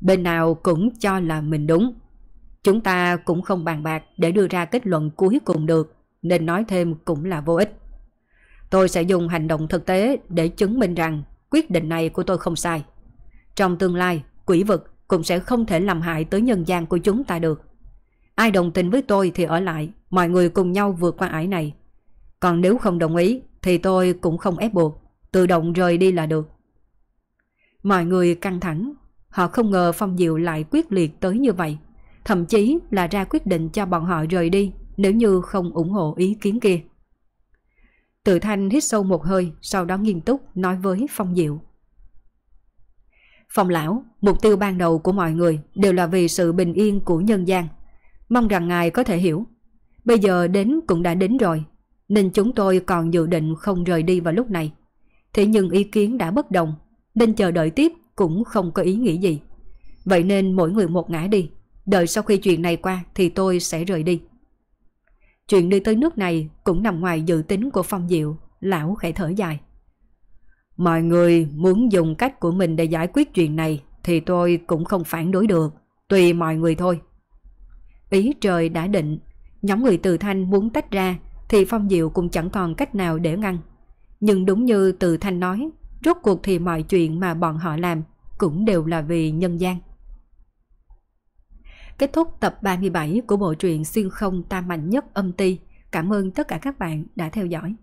Bên nào cũng cho là mình đúng. Chúng ta cũng không bàn bạc để đưa ra kết luận cuối cùng được, nên nói thêm cũng là vô ích. Tôi sẽ dùng hành động thực tế để chứng minh rằng quyết định này của tôi không sai. Trong tương lai, quỷ vực cũng sẽ không thể làm hại tới nhân gian của chúng ta được. Ai đồng tình với tôi thì ở lại, mọi người cùng nhau vượt qua ải này. Còn nếu không đồng ý thì tôi cũng không ép buộc, tự động rời đi là được. Mọi người căng thẳng, họ không ngờ Phong Diệu lại quyết liệt tới như vậy. Thậm chí là ra quyết định cho bọn họ rời đi nếu như không ủng hộ ý kiến kia. Tự thanh hít sâu một hơi, sau đó nghiêm túc nói với Phong Diệu. Phong lão, mục tiêu ban đầu của mọi người đều là vì sự bình yên của nhân gian. Mong rằng ngài có thể hiểu. Bây giờ đến cũng đã đến rồi, nên chúng tôi còn dự định không rời đi vào lúc này. Thế nhưng ý kiến đã bất đồng, nên chờ đợi tiếp cũng không có ý nghĩ gì. Vậy nên mỗi người một ngã đi, đợi sau khi chuyện này qua thì tôi sẽ rời đi. Chuyện đi tới nước này cũng nằm ngoài dự tính của Phong Diệu, lão khẽ thở dài. Mọi người muốn dùng cách của mình để giải quyết chuyện này thì tôi cũng không phản đối được, tùy mọi người thôi. Ý trời đã định, nhóm người từ thanh muốn tách ra thì Phong Diệu cũng chẳng còn cách nào để ngăn. Nhưng đúng như từ thanh nói, rốt cuộc thì mọi chuyện mà bọn họ làm cũng đều là vì nhân gian. Kết thúc tập 37 của bộ truyện xuyên không tam mạnh nhất âm ti. Cảm ơn tất cả các bạn đã theo dõi.